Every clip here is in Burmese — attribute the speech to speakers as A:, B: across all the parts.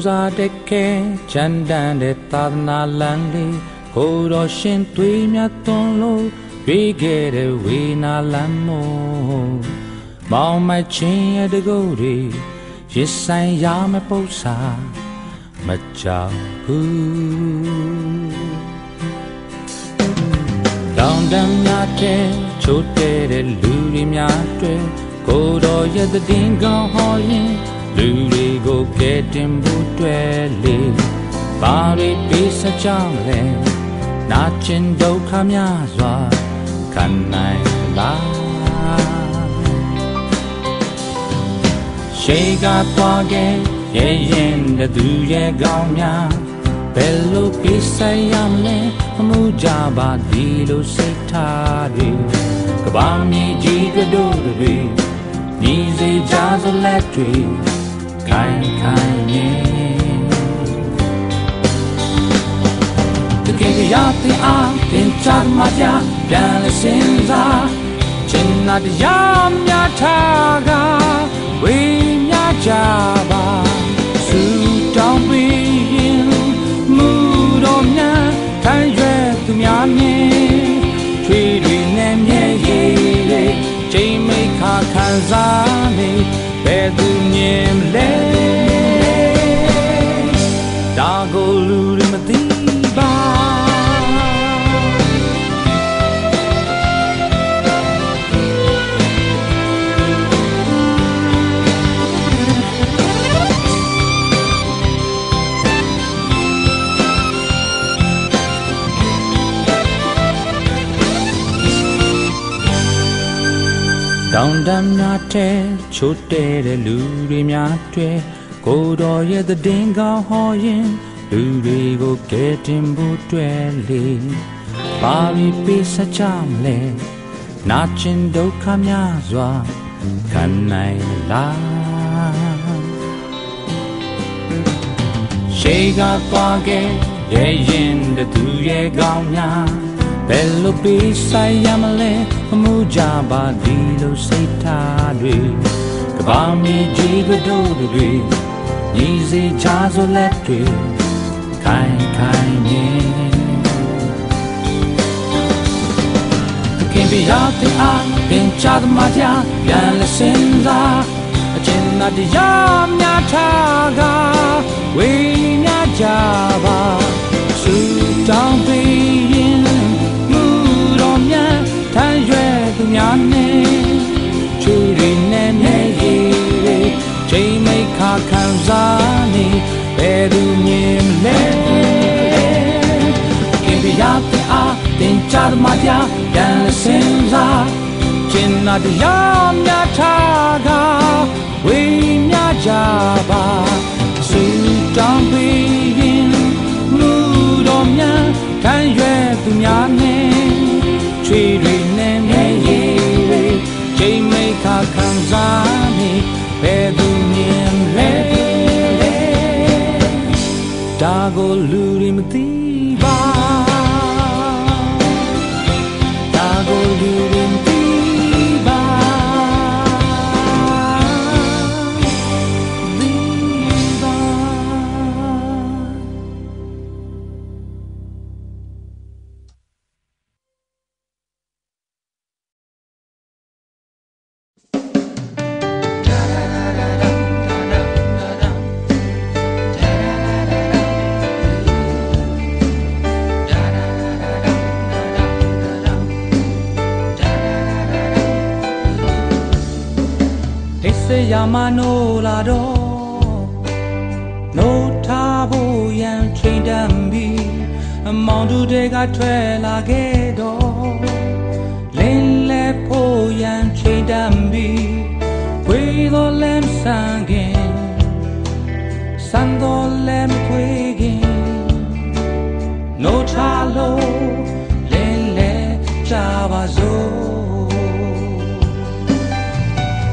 A: ကြိုးစားတဲ့ခဲချမ်းတန်တဲ့သာသနာလမ်းလေးကိုတော်ရှင်သွေးမြတ်သွန်လို့ရွေးခဲ့တဲ့ဝေနာလမ်းမို့မောင်မချင်းရဲ့တကုတ်တွေရစ်ဆိုင်ရမပု္ပ္ပာမကြောက်ဘူးတောင်တမ်းများတဲ့ချိုးတဲ့လူတွေများတွေ့ကိုတော်ရဲ့တည်င်းကောင်းဟောရင် လူတွေကိုကဲတင်ဖို့တွေ့လေဘာတွေပေးစကြမလဲနာကျင်ဒုက္ခများစွာခံနိုင်လားရှေးကသွားခဲ့ရဲ့ရင်တဲ့သူရဲ့ကောင်းများဘယ်လိုပြဆိုင်ရမလဲအမှုကြပါဒီလိုစိတ်ထားတွေကဘာမြေကြီးတို့တွေ ညီစေကြစလက်တွေခိုင်ခိုင်နေတကယ်ရတဲ့အားတင်ချမ်းမကြပြန်လဲစင်စားချင်နာတရားများထားကဝေးများကြပါစူတောင်းပြီးရင်မူတော်များခံရွယ်သူများမြင်ထွေတွေနဲ့မြဲရည်ချိန်မိခါခံ စားနေဘယ်သူမြင်လဲ တောင်တမ်းများတဲ့ချိုးတဲ့တဲ့လူတွေများတွေ့ကိုတော်ရဲ့တည်င်းကောင်းဟောရင်လူတွေကိုကဲတင်ဖို့တွေ့လေဘာပြီးပေးစကြမလဲနာကျင်ဒုက္ခများစွာခံနိုင်လားရှေးကသွားခဲ့ရဲ့ရင်တဲ့သူရဲ့ကောင်းများ ဘယ်လိုပေးဆိုင်ရမလဲအမှုကြပါဒီလိုစိတ်ထားတွေကဘာမီကြီးကတို့တွေညီစေချာဆိုလက်တွေခိုင်ခိုင်နေခင်ဗျာတဲ့အားပင်ချသမားကြပြန်လစင်သာအကျဉ်းသာတရားများထားကဝေးများကြပါစူတောင်းပြီး များနဲ့ချွေတွေနဲ့မြဲရည်ချိန်မိခါခံစားနေဘယ်သူမြင်လဲခင်ဗျာတဲ့အားတင်ချသမားကြပြန်လစင်သာကျင်နာတရားများထားကဝေးများကြပါစူတောင်းပြီးရင်မူတော်များခံရွယ်သူများနဲ့ချွေတွေနဲ့ ခံစား တို့တွေကထွက်လာခဲ့တော့လင်းလဲဖို့ရန်ချိန်တမ်းပြီးခွေတော်လမ်းဆန်ခင်စံတော်လမ်းခွေခင်နိုးထားလို့လင်းလဲကြပါစို့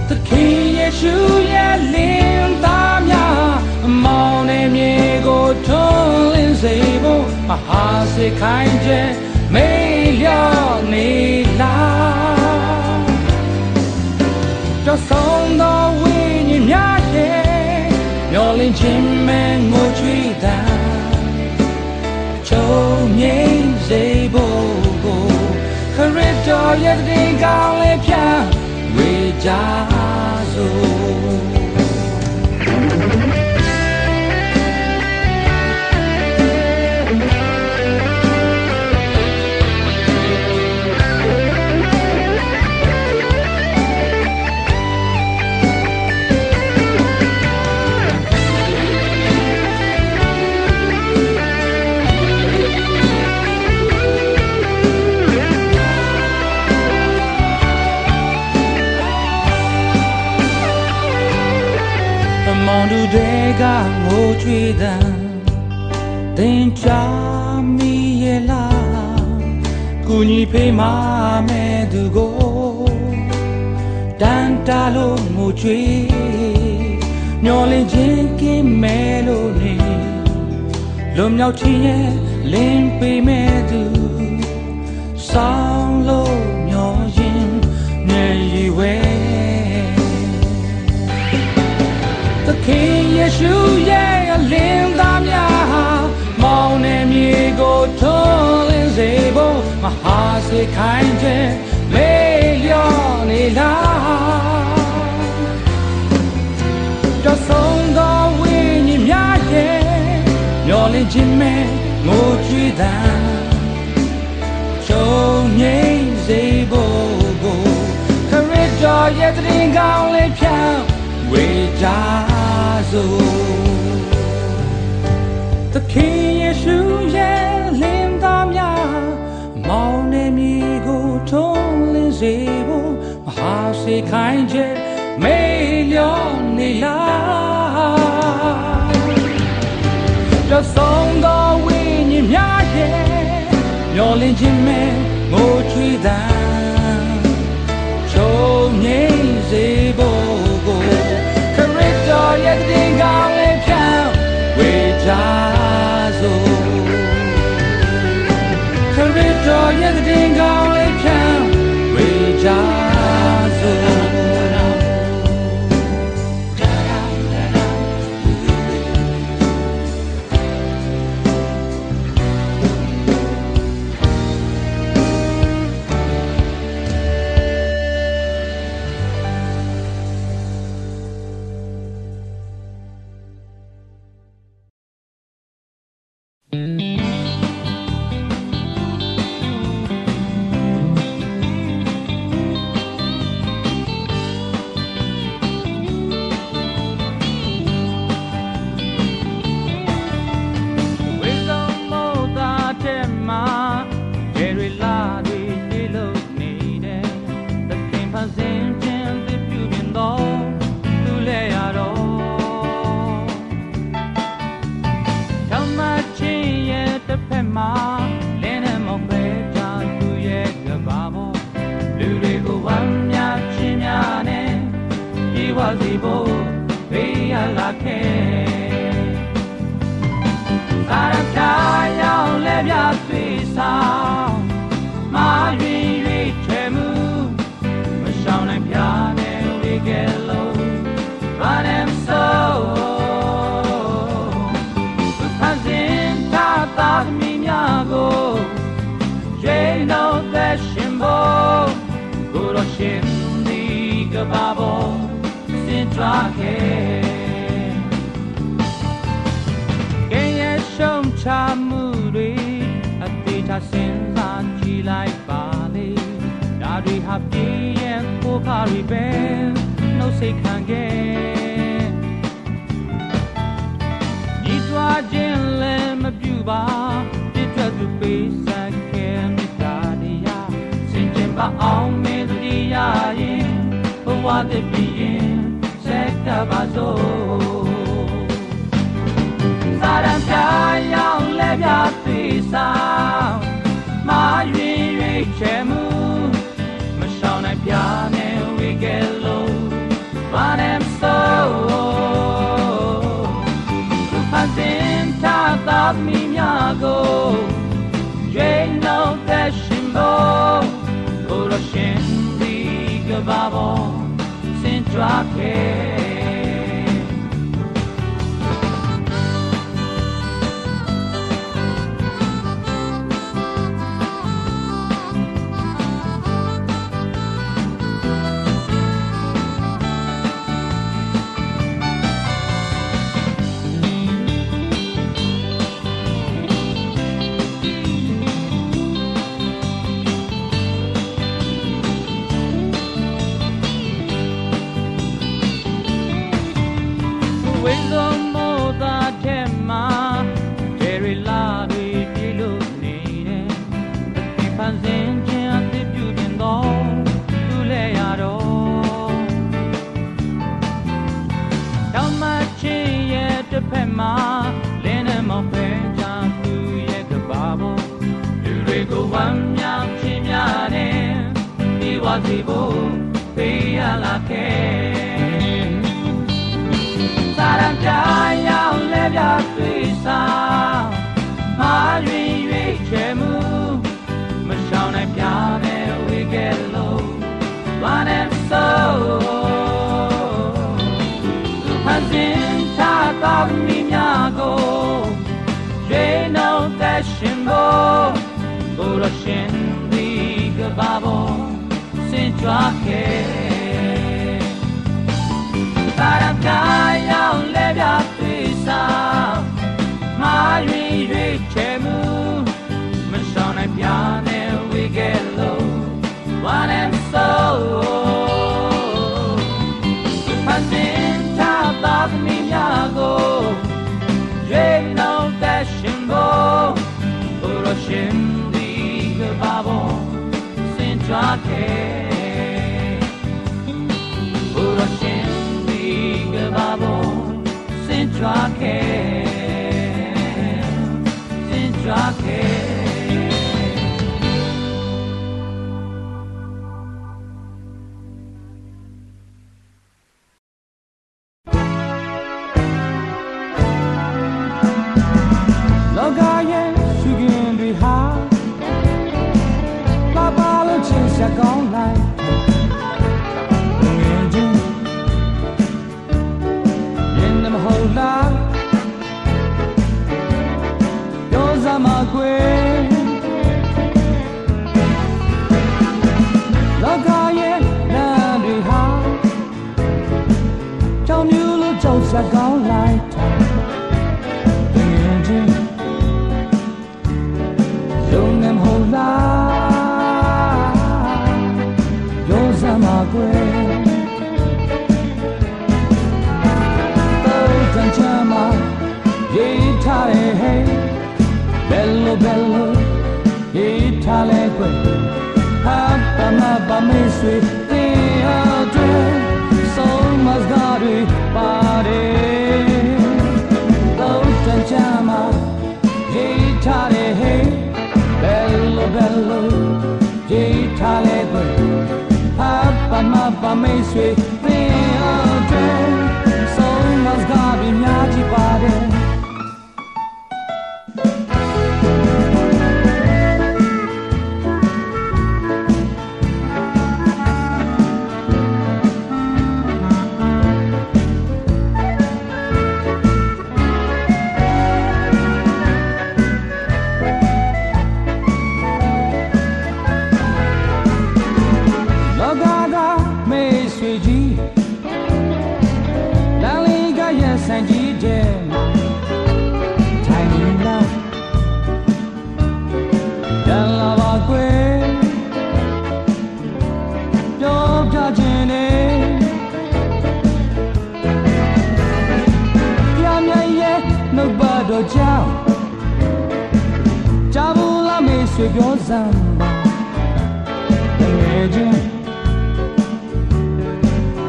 A: သခင်ယေရှုရဲ့လင်းသားများအမော မဟာစေခိုင်းခြင်းမေးလျော့နေလားတော့ဆုံးသောဝိညာဉ်များရဲ့မျောလင်ချင်းမဲ့ငိုကြွေးတာချုံငိမ့်စေဖို့ကိုခရစ်တော်ရဲ့တင်ကောင်းလေးဖြာဝေကြစို့ ကြွေးသံသင်ချာမိရဲ့လားကုညီဖေးမမဲ့သူကိုတန်တာလို့ငိုကြွေးမျောလင်းခြင်းကင်းမဲ့လို့နေလွန်မြောက်ခြင်းရဲ့လင်းပေးမဲ့သူဆောင်းလို့မျောရင်နေရီဝဲသခင်ယေရှုရဲ့အ လင်းသားများဟာမောင်နှမြေကိုထွန်းလင်းစေဖို့မဟာစေခိုင်းခြင်းမေလျော့နေလားကြဆုံးသောဝိညာဉ်များရဲ့မျောလင်းခြင်းမဲ့ငိုကြွေးသံချုံငိမ့်စေဖို့ကိုခရစ်တော်ရဲ့တရင်ကောင်းလေးဖြောင်းဝေကြစို့ လင်းစေဖို့မဟာစေခိုင်းချက်မေးလျော့နေလားတော့ဆုံးသောဝိညာဉ်များရဲ့မျောလင်းခြင်းမဲ့ငို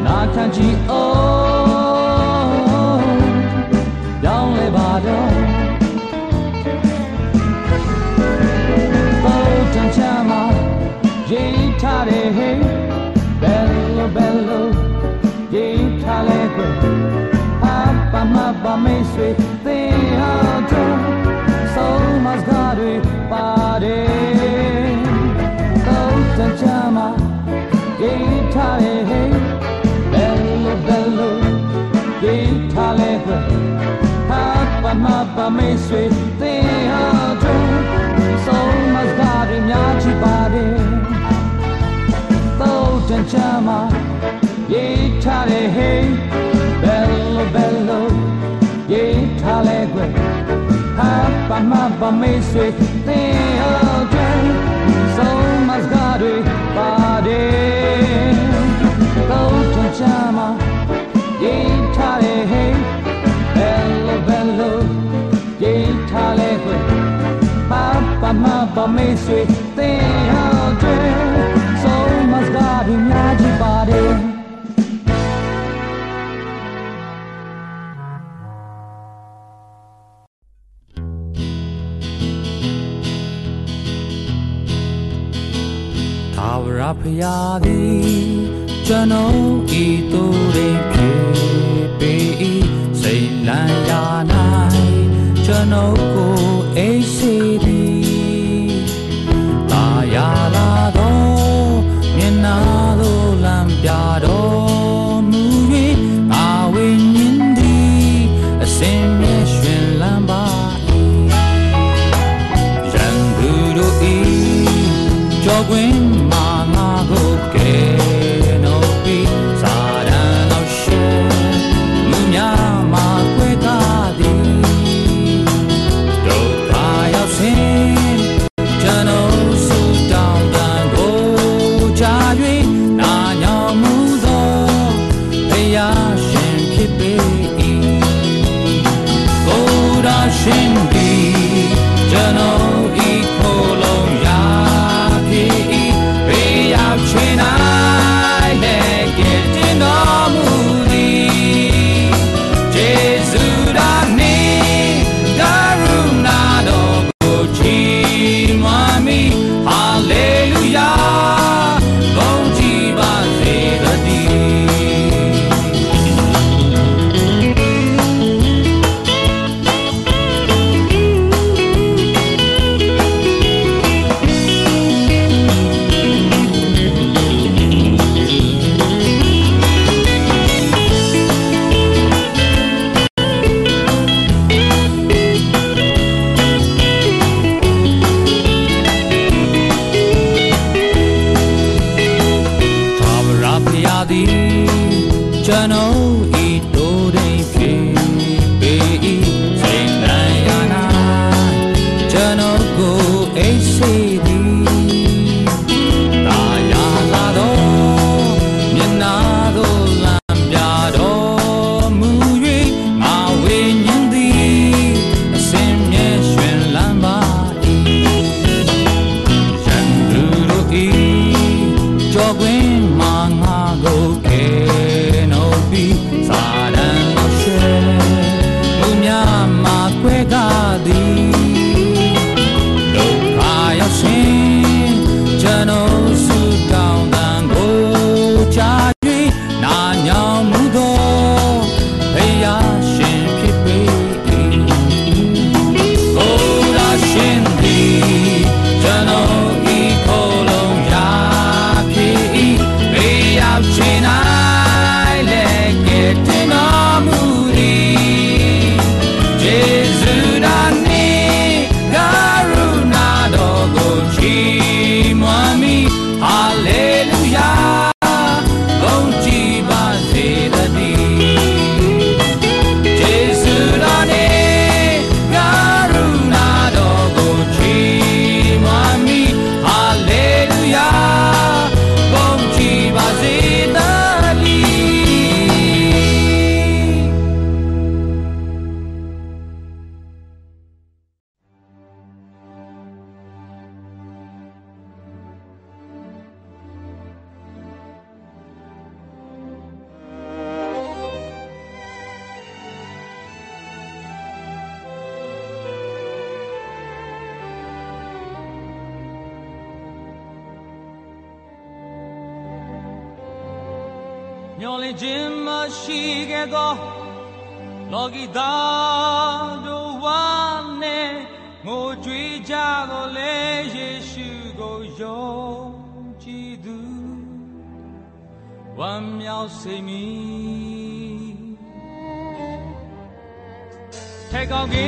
A: နာခံကြည့်အောင်
B: ပြောင်း
A: လဲပါတော့ဘောတန်ချမ်းမှာရေးထားတယ်ဟဲ့ဘယ်လိုဘယ်လိုရေးထားလဲကွ
C: ယ်အပမပမေးဆွေသင်ဟာတော့ဆုံး
A: မစကားတွေပါတယ်ဘောတန်ချ
B: မ်းမှာရေးထားတယ်ဟဲ့ ထားလဲခွဲဟာပမ
A: ပမေဆွေသင်ဟာသူဆုံးမစကားရများချပါတယ်တော့တန်ချာမှာရေးထားလဲဟေး bello bello ရေးထားလဲခွဲဟာပမပမေဆွေသင်ဟာသူဆုံးမစကားရပါတယ်တော့တန်ချာမှာ လေဟေးဘယ်လိုဘယ်လိုရေးထားလေခွေပါပါမပါမေးဆွေတဲ့ဟောတွေဆုံးမစကားဘူးများကြည့်ပါတယ်ဖရာသည်ကျွန်ုပ်ဤသူတွေဖြစ် ပေ၏စိတ်လန်းရာ၌ကျွန်တော်ကိုအိစေသည်တာယာလာတော့မျက်နာလိုလမ်းပြတော်မူ၍ငါဝိညာဉ်သ
D: ည်အစင်မြဲရွှင်လန်းပါ၏ရန်သူတို့ဤကြောကွင်း စိတ်မီထေကောင်းကင်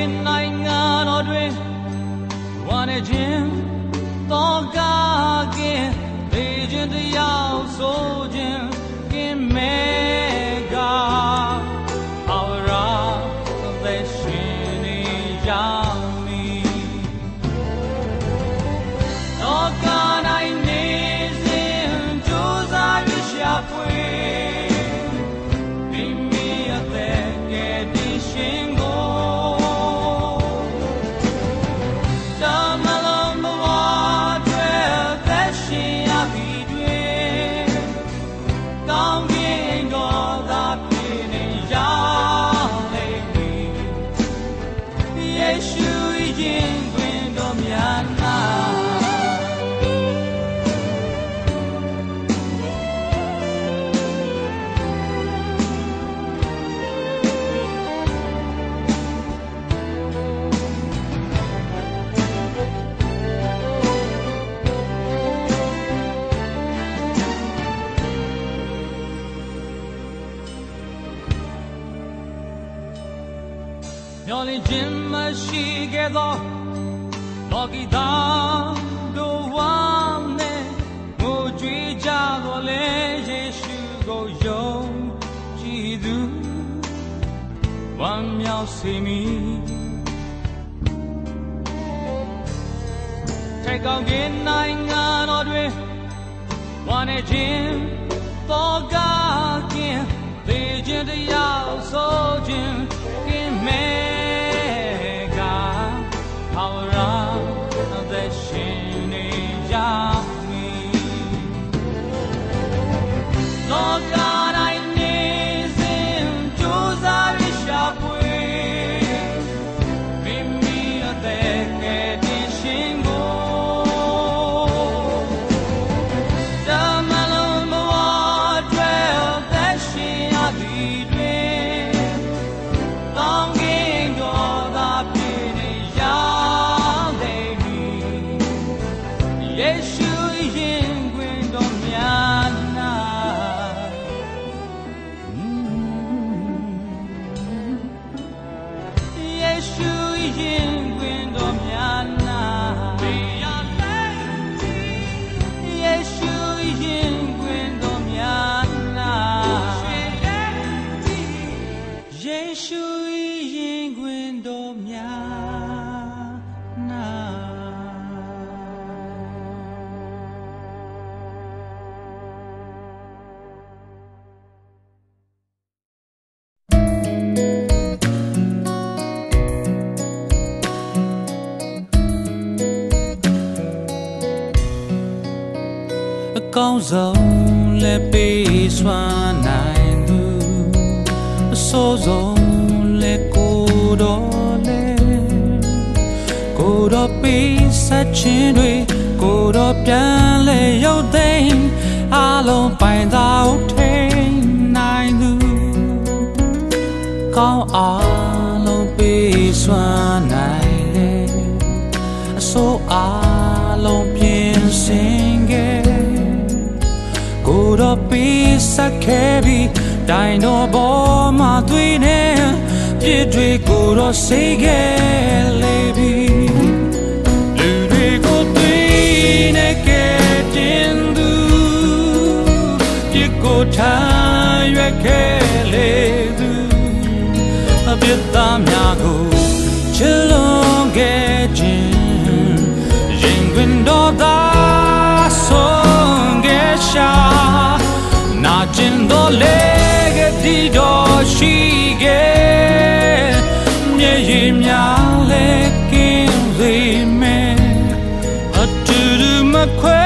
D: းနိုင်ငံ မြောက်စေမည်ထိုက်ကောင်းကင်နိုင်ငံတော်တွင်ဝမ်း ခဲ့ပြီးတိုင်တော်ပေါ်မှာ
A: သွေးနေ
D: ပြစ်တွေကို
A: တော့စိတ်ခဲ့လေပြီလူတွေ
E: ကိုသွေးနေခဲ့တင်သူပြစ်ကိုထားရွက်ခဲ့လေသူအပြစ်သားများကိုချလွန်ခဲ့ခြ
F: င်း
E: ရင်ခွ
F: င်တော်သားဆုံးခဲ့ရှာနာကျင် တော်လေ
E: ကတိတော်ရှိခဲ့မြေ
F: ရင်များလေကင်းလေမ
A: ယ်အတူတူမခွဲ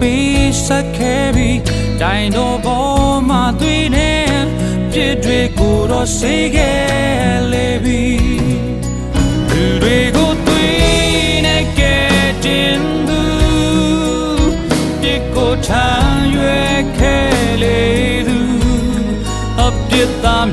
A: ပေးဆက်ခဲ့ပြီးတို
G: င်တော်ပေါ်မှာသွေး
A: နေပြစ်တွေကိုတော့စေခဲ့လေပြီလူတွေကိုသွေးနဲ့ကဲတင်သူပြစ်ကိုထမ်းရွယ်ခဲ့လေသူအပြစ်သား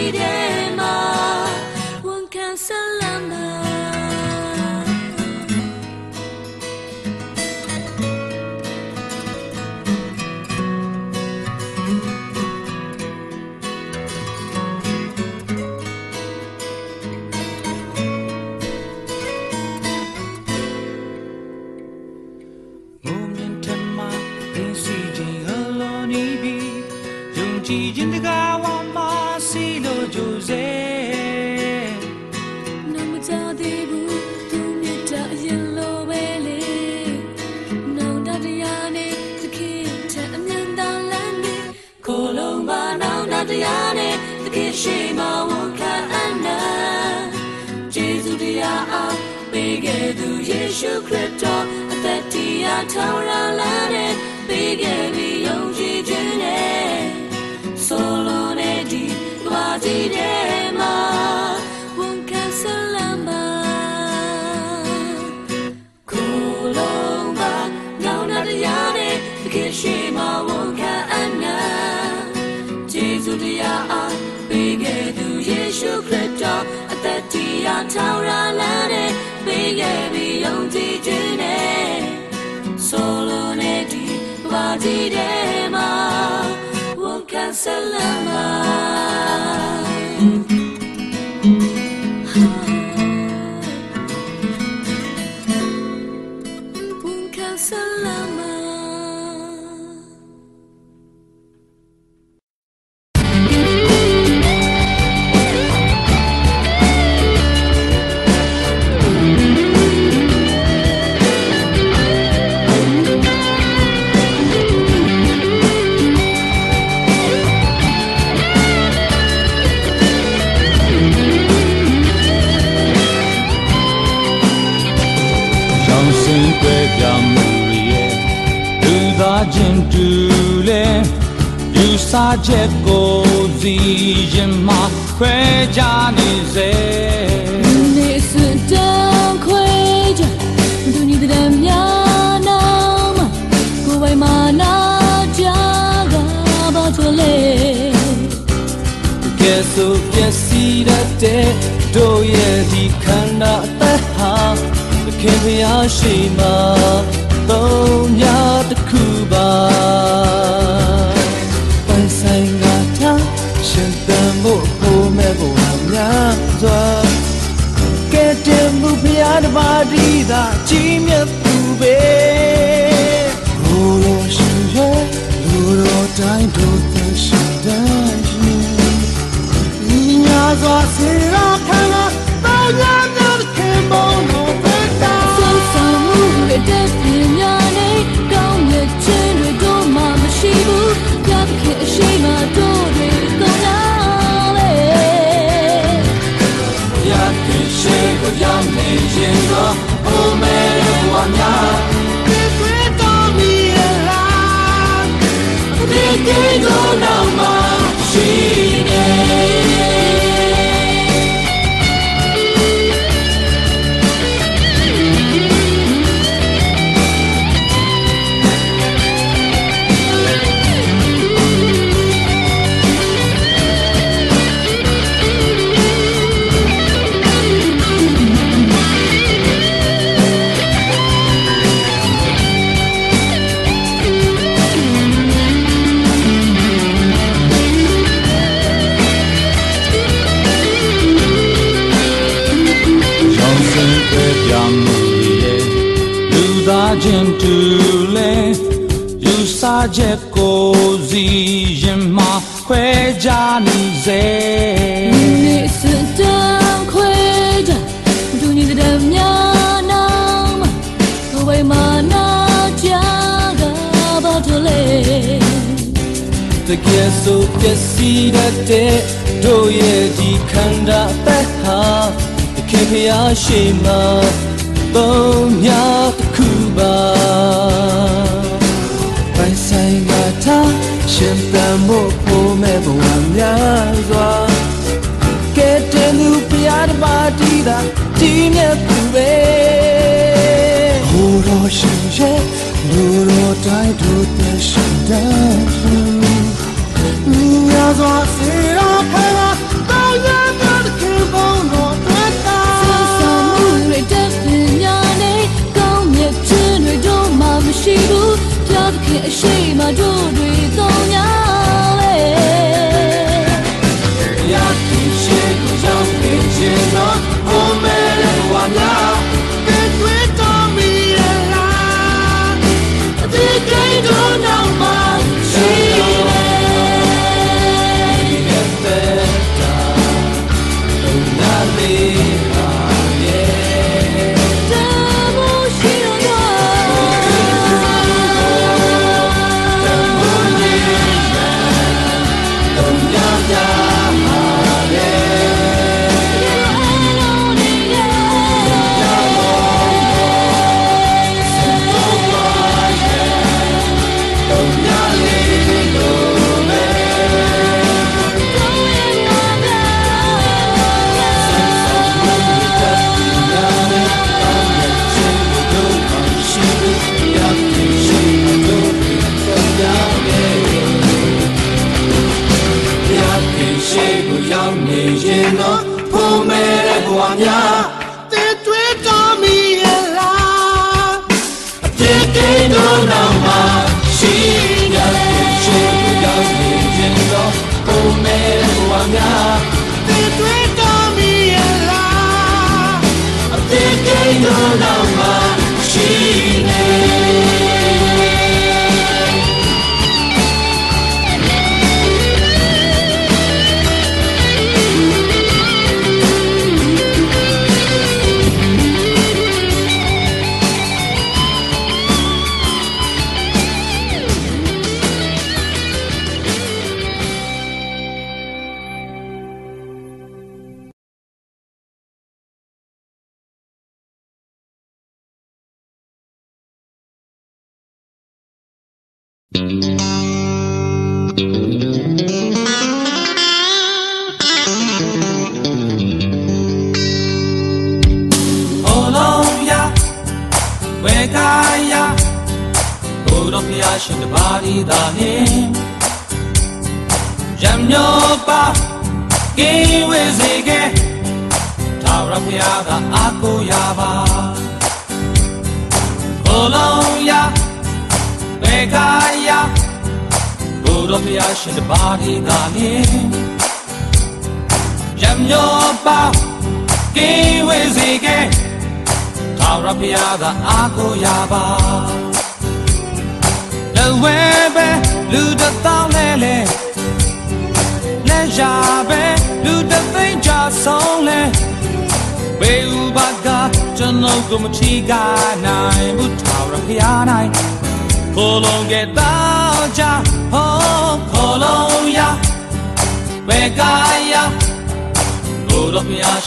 A: ဘာကြ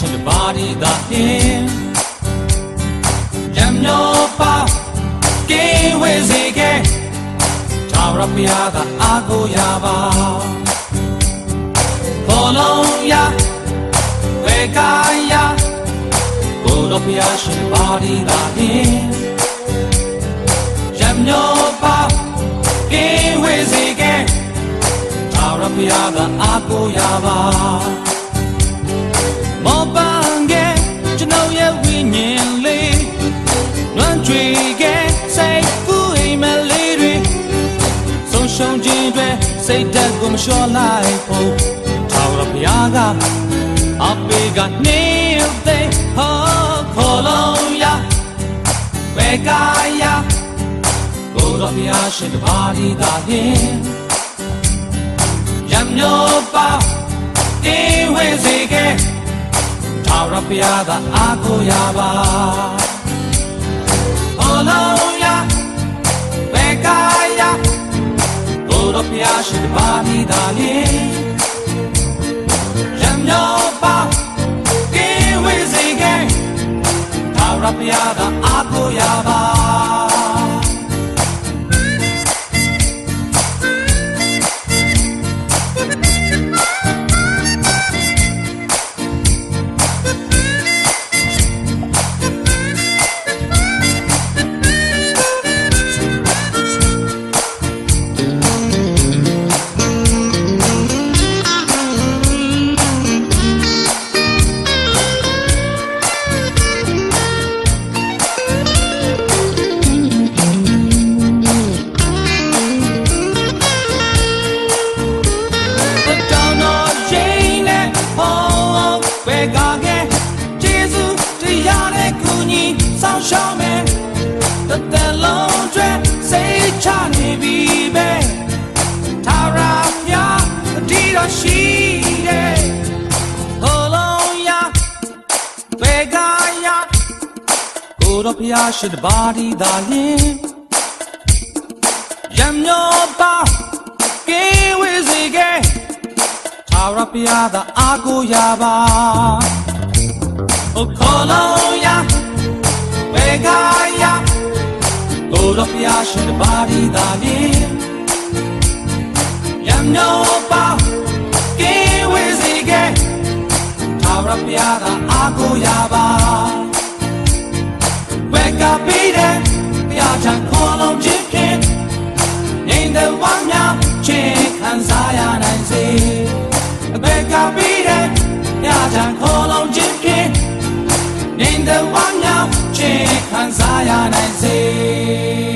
A: to the bottom. မလျှော်လိုက်ဖို့ထောင်ရဖျားကအပေကနေသိဟောခေါ်လုံးရဝေကာယဘုရားဖျားရှင်တပါးဒီသာဖြင့်ရံမျောပါတေဝေစေကေထောင်ရဖျားသာအာကိုရပါခေါ်လုံး တော်ဖျားရှိပါမိသားလေရံမြောပါကေဝေစေကေသာရဖျားသာအကိုရပါ ရာရှိတပါတီသာလျင်ရံမျောပါကေဝေစီကဲသာရပြာသာအာကိုရပါဟုတ်ခေါ်လို့ရဝေခါရကိုရပြာရှိတပါတီသာလျင်ရံမျောပါကေဝေစီကဲသာရပြာသာအာကိုရပါ ကပေးတယ်ဘုရားထံခေါ်လုံးခြင်းဖြင့်နေတော်ဝမ်းများချေခံစားရနိုင်စေအဘကပေးတယ်ဘုရားထံခေါ်လုံးခြင်းဖြင့်နေတော်ဝမ်းများချေခံစားရနိုင်စေ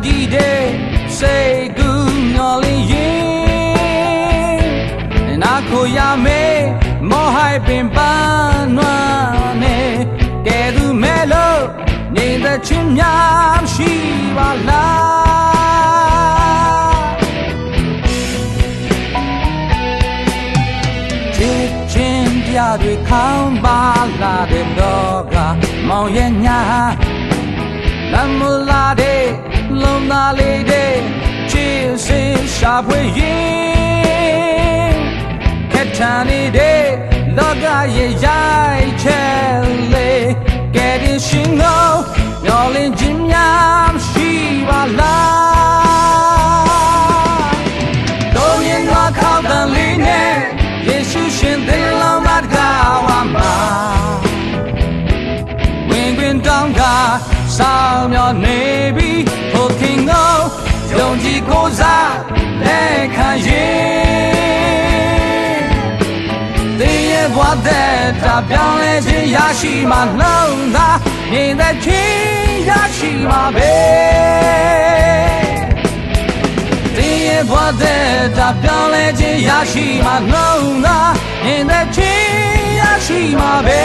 A: လောကကြီးတဲ့စိတ်ကူးမျောလင်းရင်နာကိုရမေမောဟိုက်ပင်ပန်းနွမ်းနဲ့ကဲသူမဲလို့နေတဲ့ချင်းများရှိပါလားချစ်ချင်းပြတွေခေါင်းပါလာတဲ့လောကမောင်ရဲ့ညာလမ်းမလာတဲ့ လုံသားလေးတဲ့ချစ်စေရှာဖွေရင်ခက်ထန်နေတဲ့လောကရဲ့ရိုက်ချဲလေးကဲဒီရှင်ကိုမျောလင်းခြင်းများရှိပါလားတို့ရင်ကခောက်တန်လေးနဲ့ယေရှုရှင်သင်လောင်းသားကဝါမှာဝင်တွင်တောင်းကဆောင်မျော နေပြီးဟိုခင်ကိုယုံကြည်ကိုးစားလက်ခံရင်တင်းရဲ့ဘဝတဲ့တာပြောင်းလဲခြင်းရရှိမှနှုံးသာမြင်တဲ့ချင်းရရှိမှာပဲတင်းရဲ့ဘဝတဲ့တာပြောင်းလဲခြင်းရရှိမှနှုံးသာနေတဲ့ချင်းရရှိမှာပဲ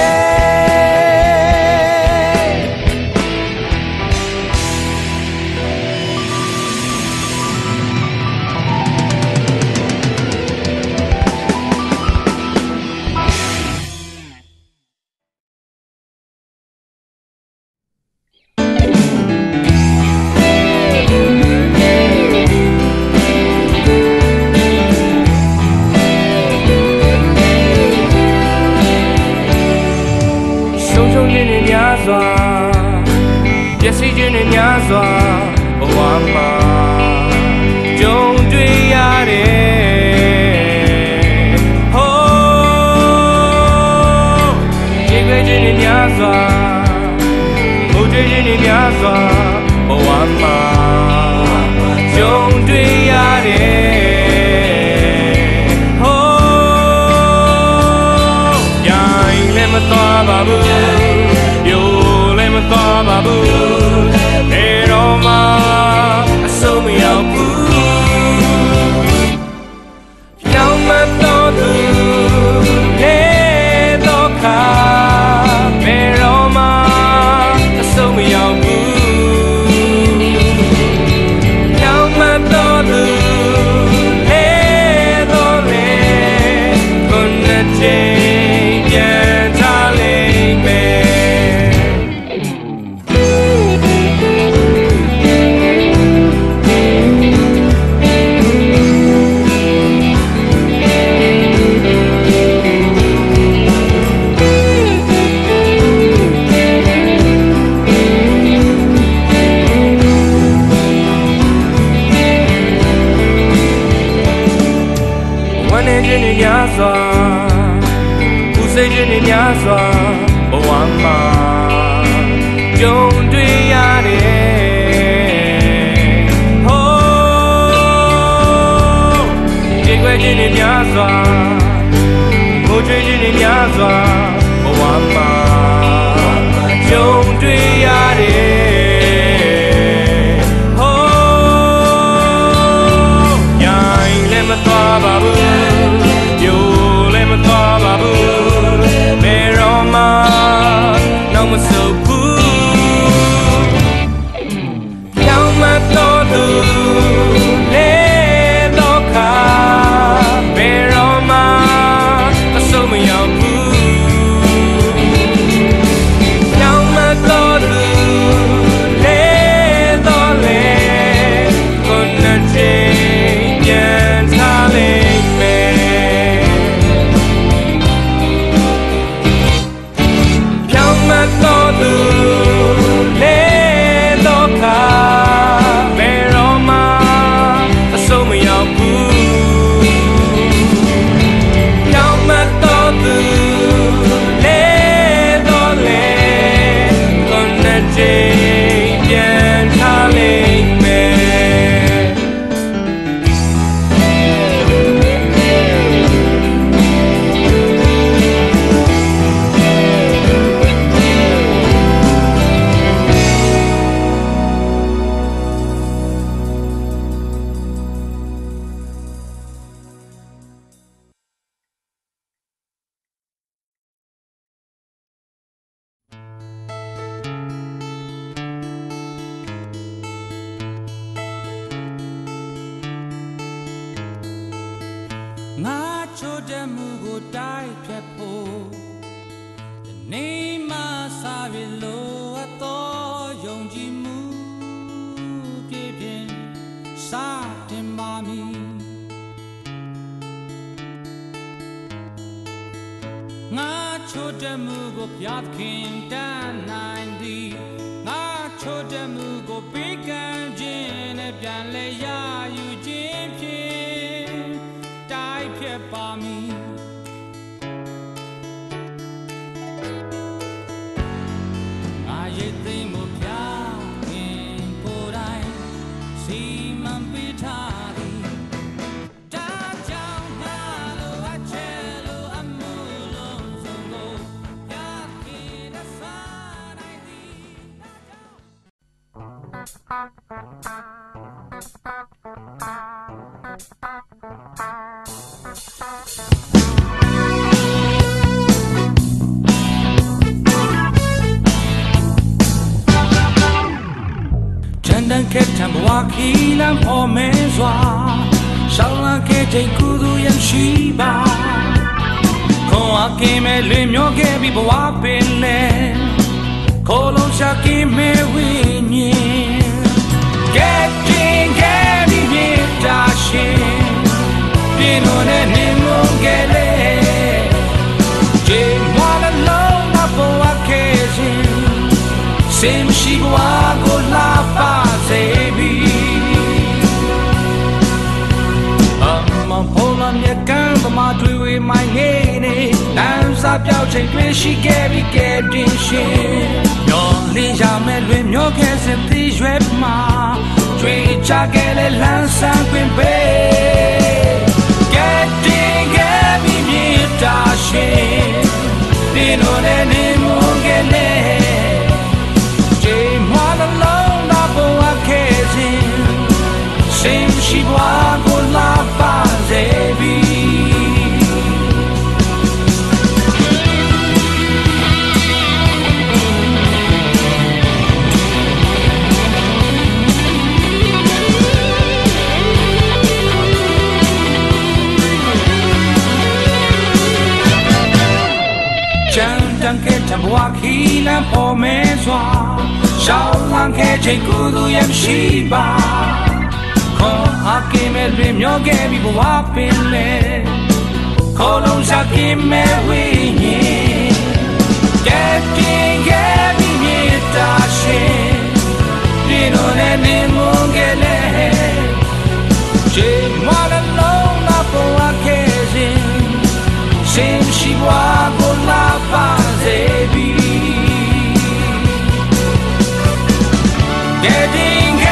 H: ပြောက်ချိန်တွေရှိခဲ့ပြီးကဲတင်ရှင်မျောလင်းရမယ်လွင်မျောခဲ့စဉ်သိရွယ်မှာကျွေချခဲ့လေလမ်းဆန်းခွင်ပဲကဲတင်ခဲ့ပြီးမြစ်တာရှင်ဒီလိုနဲ့နေမု
A: န်းခဲ့လေချိန်မှလလုံးတော့ဘဝခဲ့စဉ်စင်ရှိဘဝကိုလာပါစေပြီးံဘွားခီလန်ပေါ်မဲစွာရှောင်းလန်ခဲ့ချိန်ကိုသူရဲ့ရှိပါခေါ်အကင်းမဲ့တွင်မျောခဲ့ပြီးဘဝပင်လေခေါ်လုံးစားကင်းမဲ့ဝိညာဉ်ကဲတင်ခဲ့ပြီးမြေတာရှင်ဒီလိုနဲ့မင်းမုန်းခဲ့လေချိန်မလာ Sem shibwa kola pazebi Getting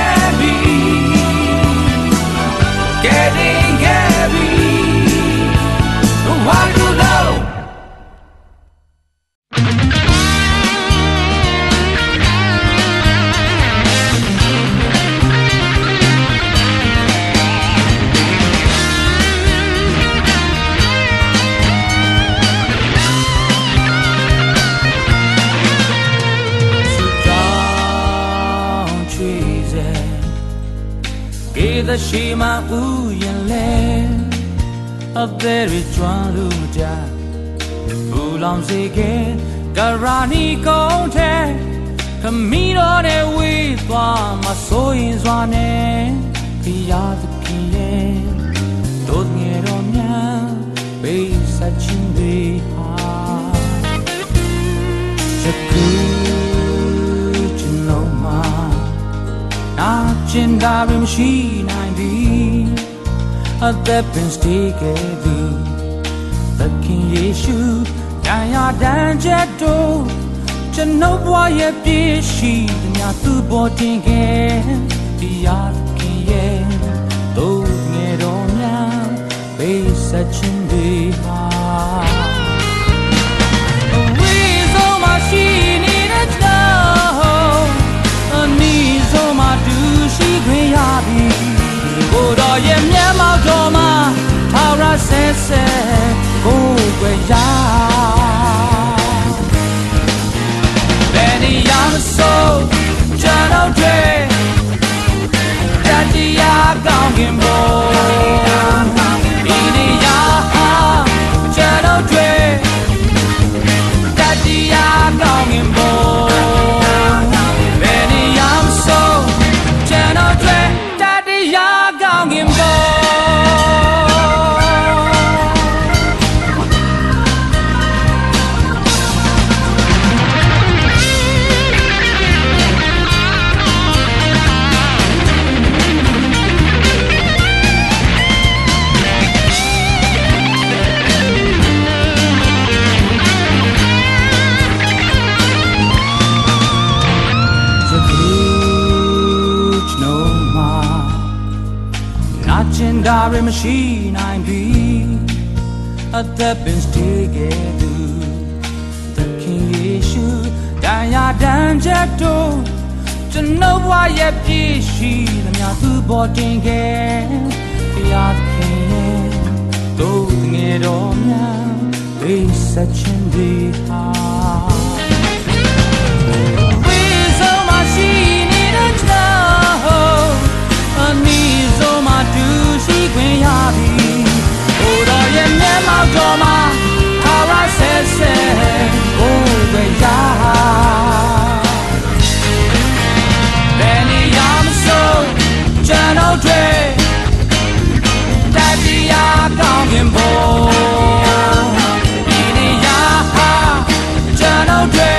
A: မဥယင်လဲအသေးရကျွမ်းလူမကြဘူးလောင်စေခဲ့ဂရာနီကုန်းထဲခမီးတော်နဲ့ဝေးသွားမဆိုရင်စွာနဲ့ဖီးရသခင်ရဲ့တို့ငယ်တော်များဘေးဆက်ချင်းတွေဟာစကူကျွန်တော်မှာနာကျင်တာပဲမရှိနိုင်ဘူး အသက်ပင်စတေးခဲ့သူသခင်ယေရှုတန်ရာတန်ချက်တို့ကျွန်ုပ်ဘဝရဲ့ပြည့်ရှိသမျှသူပေါ်တင်ခဲ့တရားသခင်ရဲ့တို့ငယ်တော်များဘေးဆက်ချင်းတွေဟာဝေးဆုံးမရှိနေတဲ့ကျွန်အနီးဆုံးမှတူရှိခွင့်ရပြီကိုယ် တော်ရဲ့မျက်မှောက်တော်မှာထာဝရဆဲဆဲကိုယ်ွယ်ရဘယ်နေရာမဆိုကျွန်တော်တွေတတရားကောင်းခင်ပေါ် မရှိနိုင်ပြီအသက်ပင်စတေးခဲ့သူသခင်ယေရှုတန်ရာတန်ချက်တို့ကျွန်ုပ်ဘဝရဲ့ပြည့်ရှိသမျှသူပေါ်တင်ခဲ့ဘုရားသခင်ရဲ့တို့ငယ်တော်များဘေးဆက်ခြင်းတွေဟာ We so much need a child အနည်းဆုံးမှ မျက်မှောက်တော်မှာထာဝရဆဲဆဲကိုယ်ပဲရ။ဘယ်နေရာမဆိုကျွန်တော်တွေတတရားကောင်းခင်ပေါ်ဒီနေရာဟာကျွန်တော်တွေ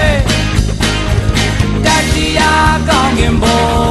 A: တတရားကောင်းခင်ပေါ်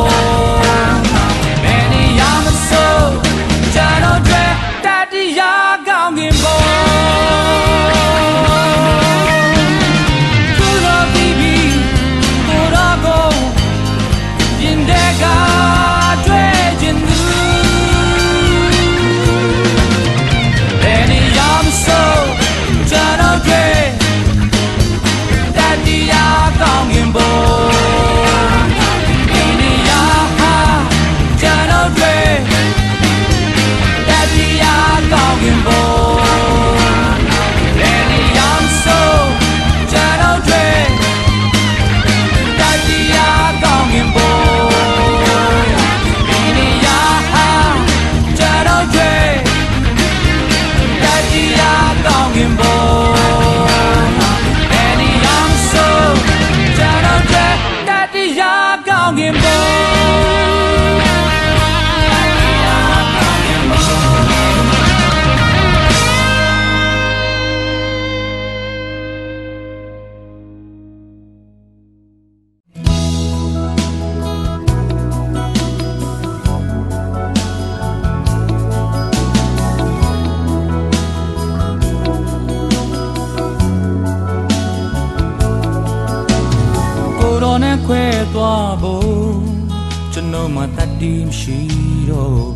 A: my daddy she do.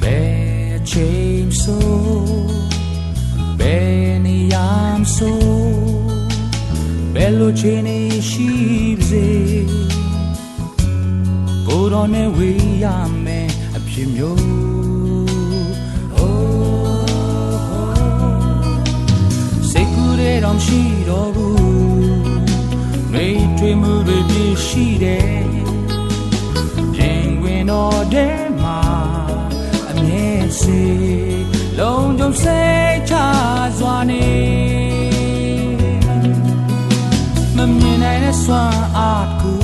A: Bear change so, Benny am so, Bello chene sheepse. Put on a way, I'm စီလုံးကြုံစိတ်ချစွာနေမမြင်နိုင်တဲ့စွမ်းအားကူ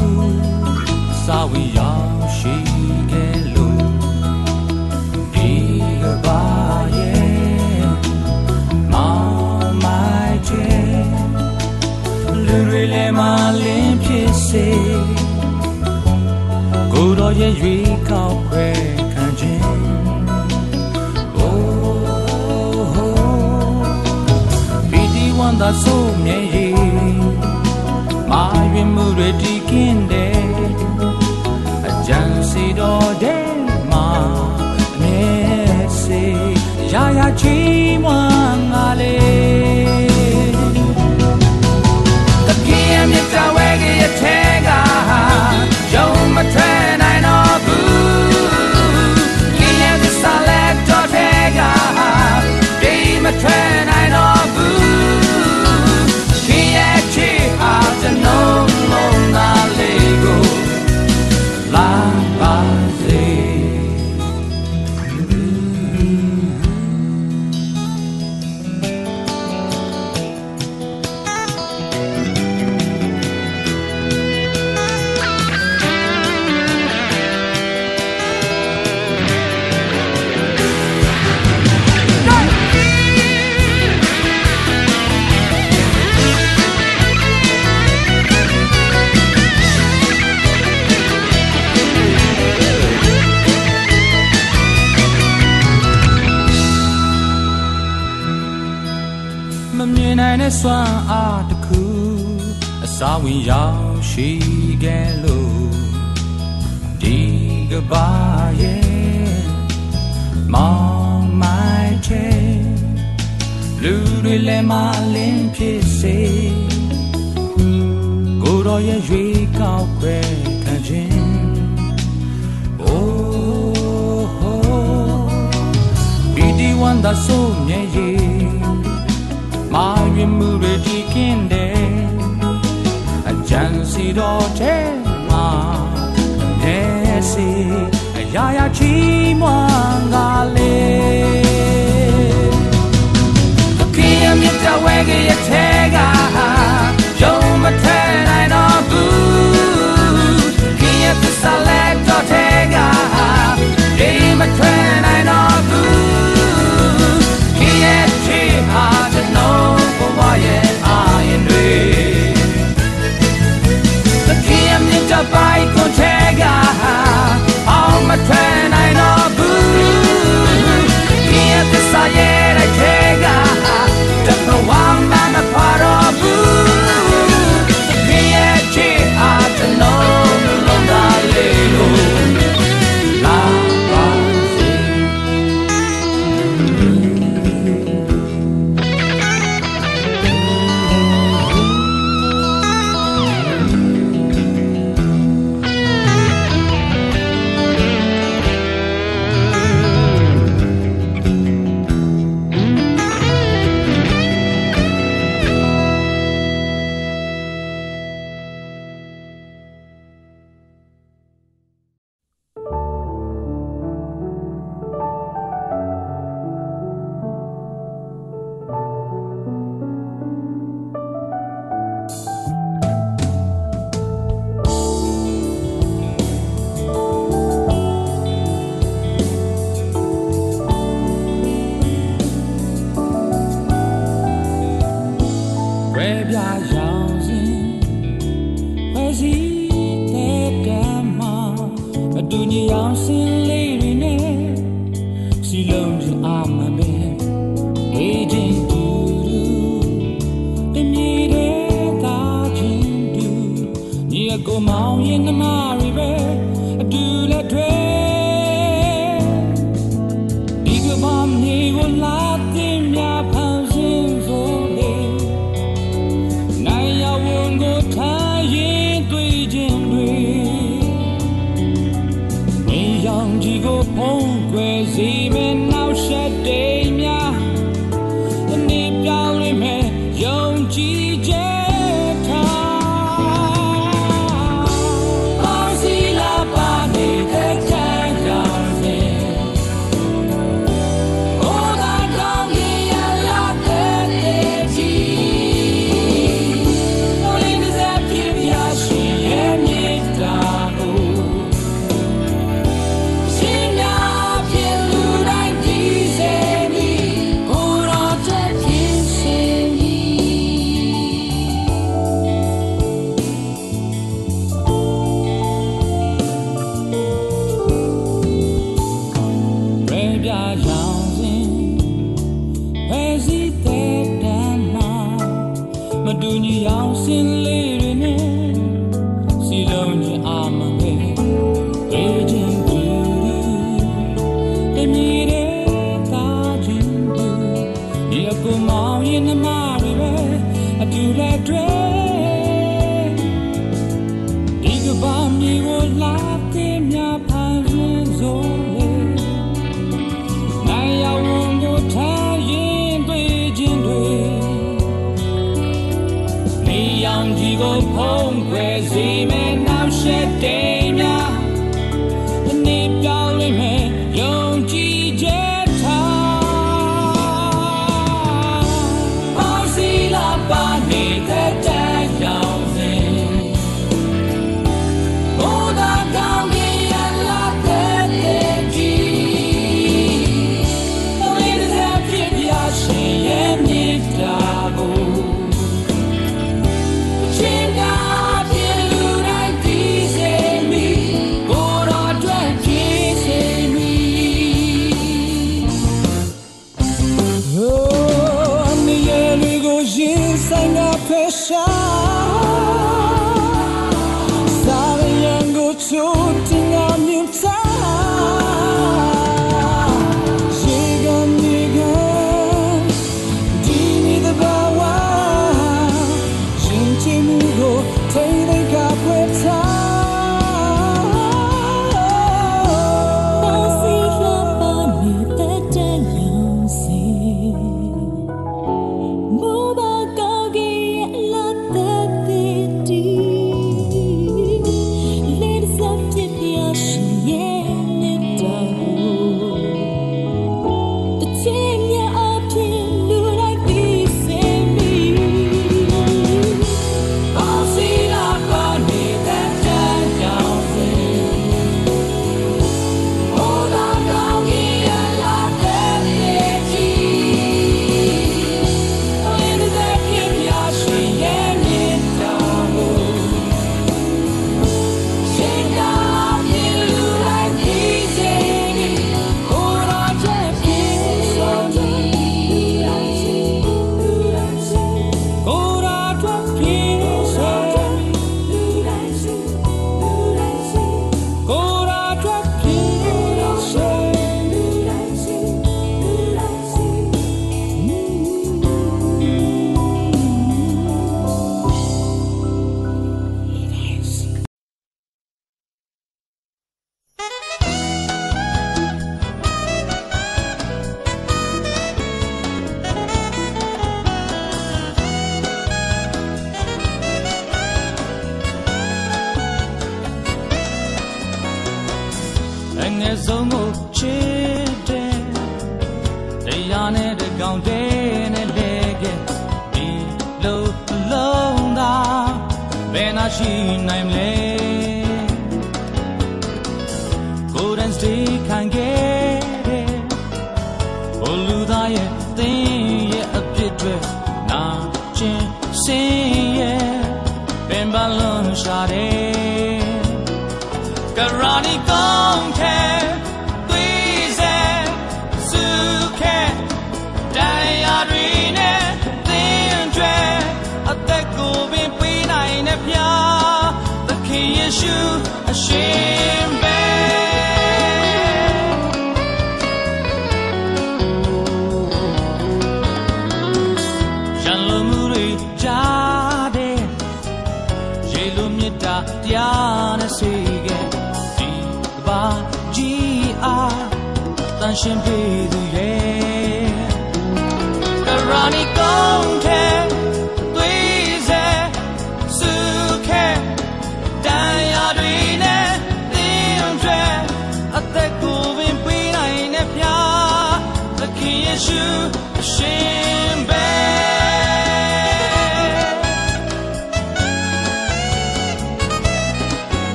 A: စာဝီရောက်ရှိခဲ့လို့ဒီကဘာရဲ့မောင်မိုက်ချေလူတွေလည်းမလင်းဖြစ်စေကိုယ်တော်ရဲ့ရွေးကောက်ခွဲ သာဆိုမြဲရည်မာရွင်မှုတွေတီးကင်းတယ်အကြံစီတော်တဲ့မှာအမြဲစေရာရာချီးမွမ်းငါလေ စွမ်းအားတစ်ခုအစာဝင်ရောက်ရှိခဲ့လို့ဒီကဘာရဲ့မောင်မိုက်ချေလူတွေလည်းမလင်းဖြစ်စေကိုယ်တော်ရဲ့ရွေးကောက်ခွဲခံခြင်း Oh, oh, ပီတီဝန်သာဆို တွေတီးကင်းတယ်အကြံစီတော်ထဲမှာနေစီအရာရာချီးမွမ်းကလေးကင်းရမြတ်တော်ဝဲကရဲ့ထဲကယုံမထဲနိုင်တော့ဘူးကင်းရသစ္စာလက်တော်ထဲကဒီမထဲ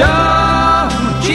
A: ရောက်ကြ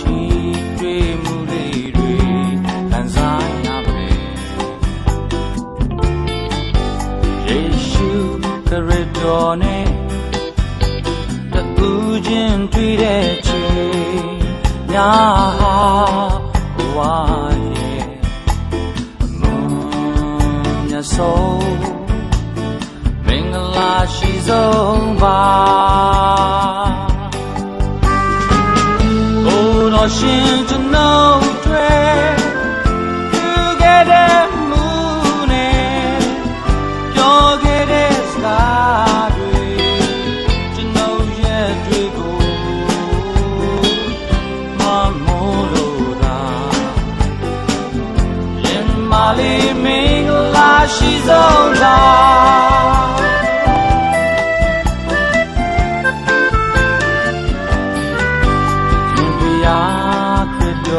A: ထိတွေ့မှုလေးတွေခံစားရမယ်ယေ
F: ရှုခ
A: ရစ်တော်နဲ့တူချင်းတွေ့တဲ့ချိန်ညာဟာဝါရဲ့အမွန်မြတ်ဆုံးမင်္ဂလာရှိဆုံးပါ တော်ရှင်ကျွန်ုပ်တွေ together moon နဲ့ပြောခဲ့တဲ့စကားတွေကျွန်ုပ်ရဲ့တွေကိုမ
B: မိုးလို့
A: သာရင်မလေးမင်္ဂလာရှိဆုံးလား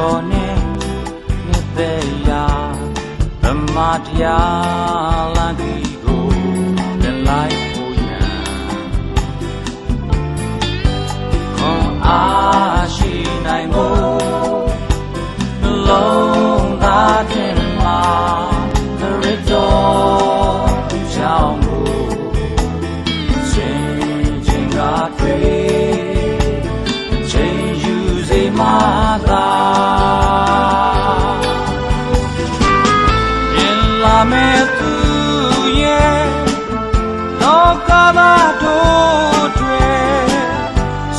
A: တော်နဲ့နှစ်သက်ရာဓမ္မတရားလမ်းဒီကိုတင်လိုက်ဖို့ရန်ခွန်အားရှိ မတို့တွေ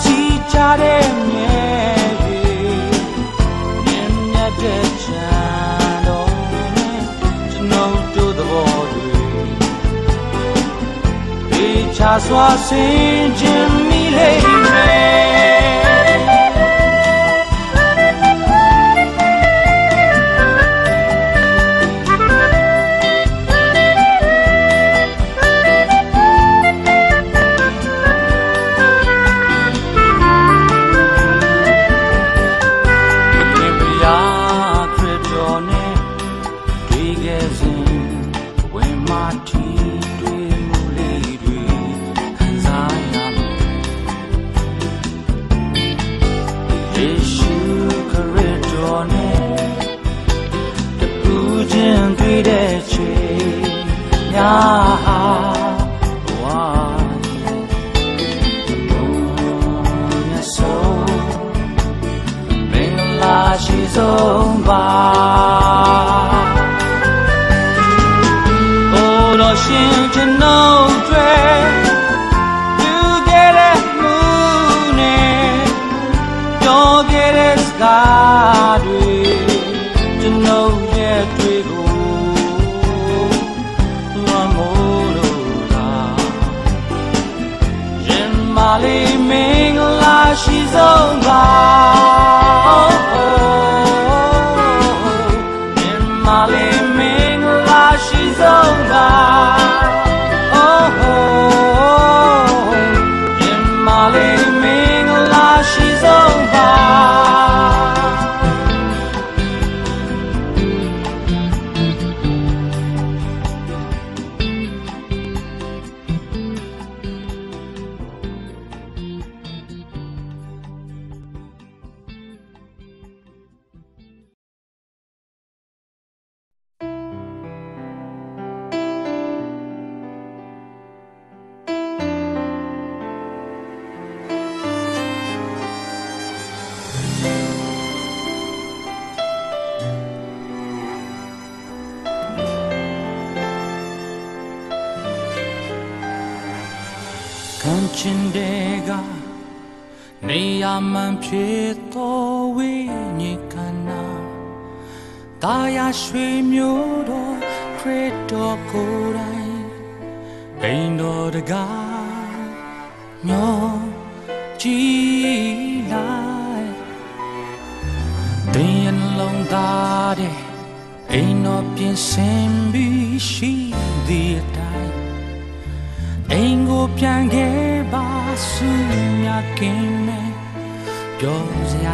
A: စီချတဲ့မြဲတွေမြင်မြတ်တဲ့ချမ်းတော်နဲ့ကျွန်တော်တို့သဘောတွေဒီချစွာစင်ခြင်းမိလေမယ်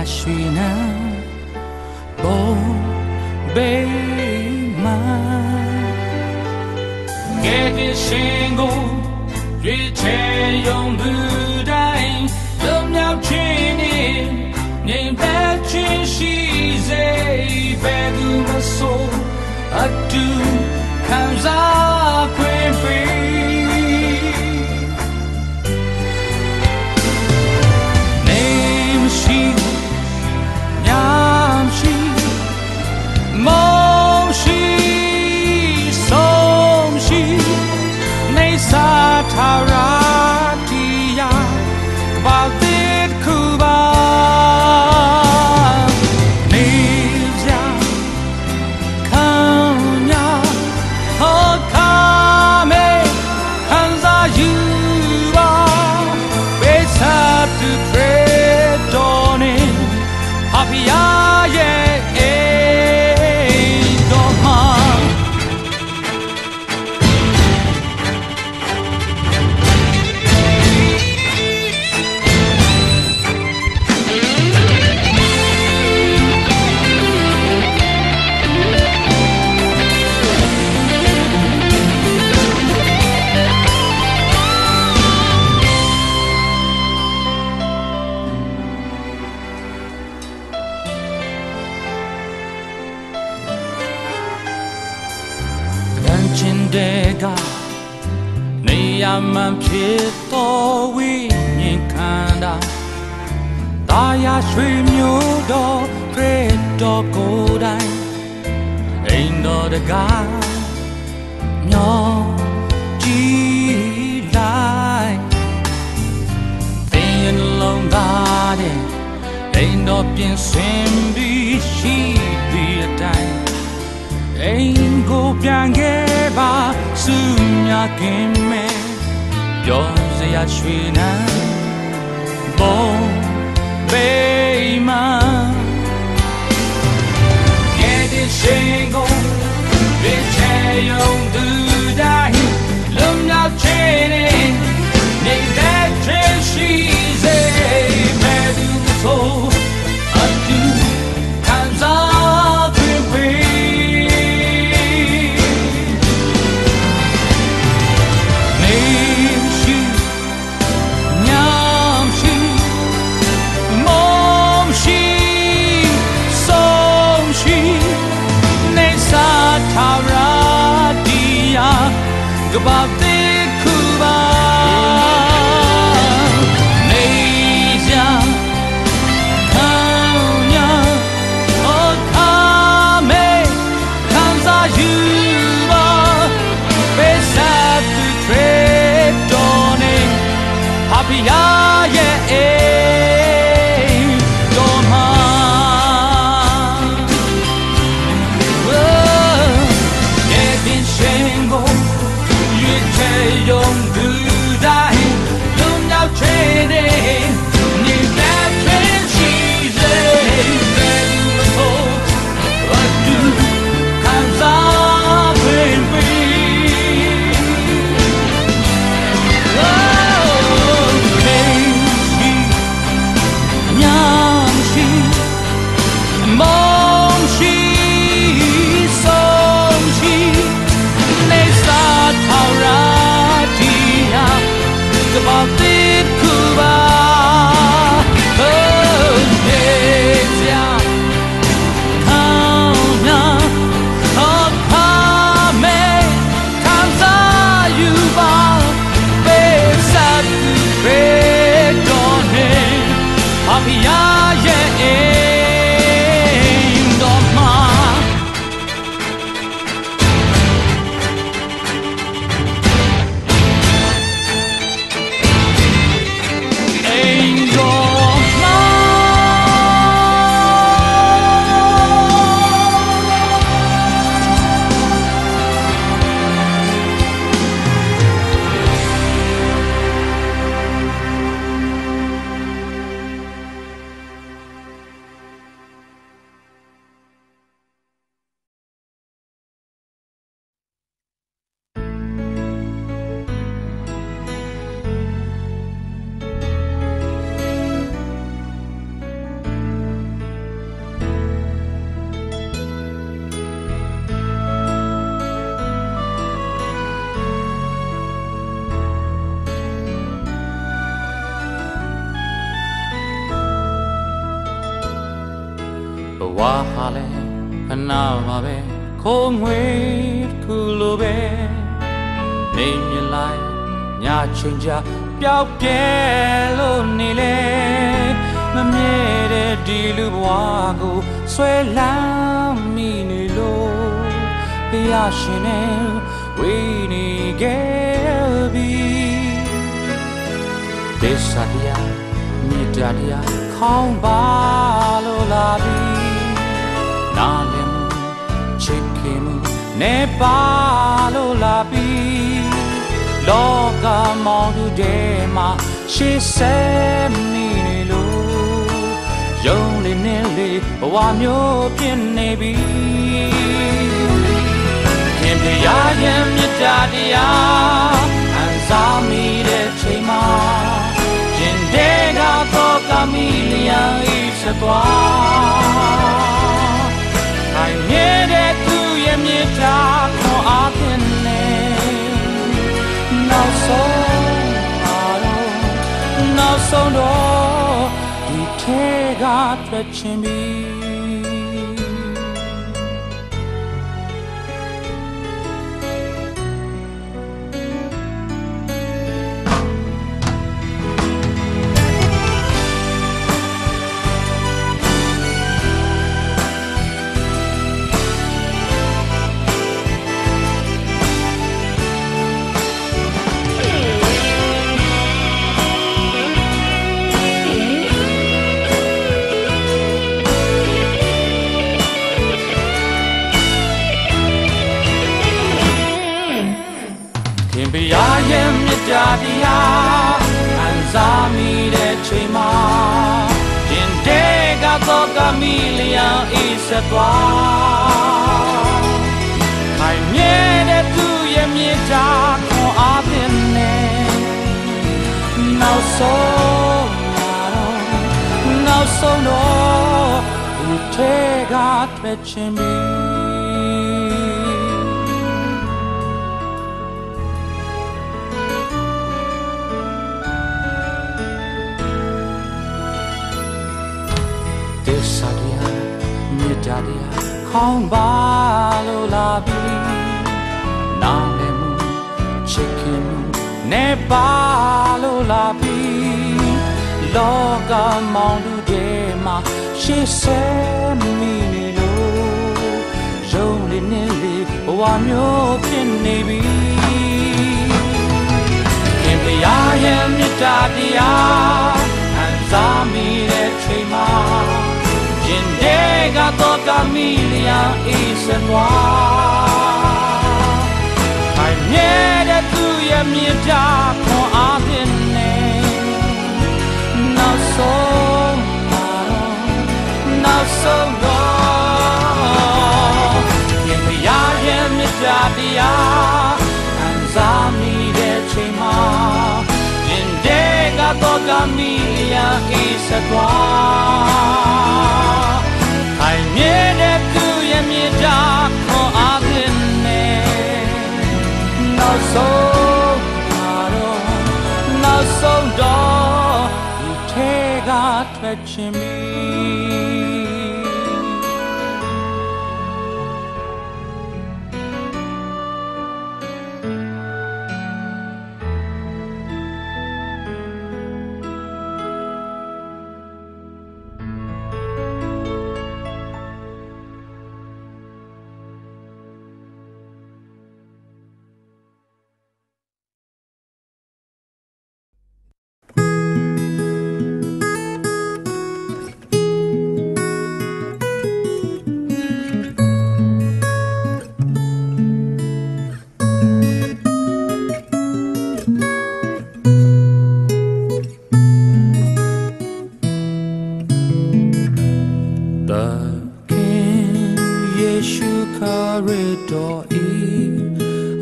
A: Ashina Bo Bema Get in Shango Retail Yong Budai The Now Chinin Name Bad Chin She's a Bad Soul A Do ကညောင်းကြည့်လိုက်ပင်ရင်လုံးသားတဲ့အိမ်တော်ပြင်ဆင်ပြီးရှိသည့်အတိုင်းအိမ်ကိုပြန်ခဲ့ပါစုမြခင်မဲ့ပြောစရာရွှေနန်း she's a man soul.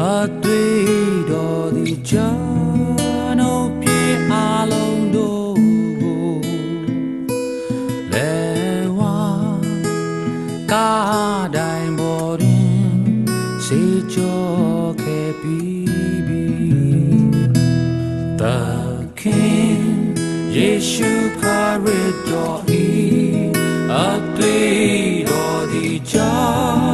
A: အတွေ့တော်
I: ဒီကျွန်ုပ်ပြေ
A: အလုံးတို့ကိုလဲဝါကားတိုင်းပေါ်တွင်စေချောခဲ့ပြီးပြီတခင်ယေရှုခရစ်တော်ဤအတွေ့တော်ဒီကျွန်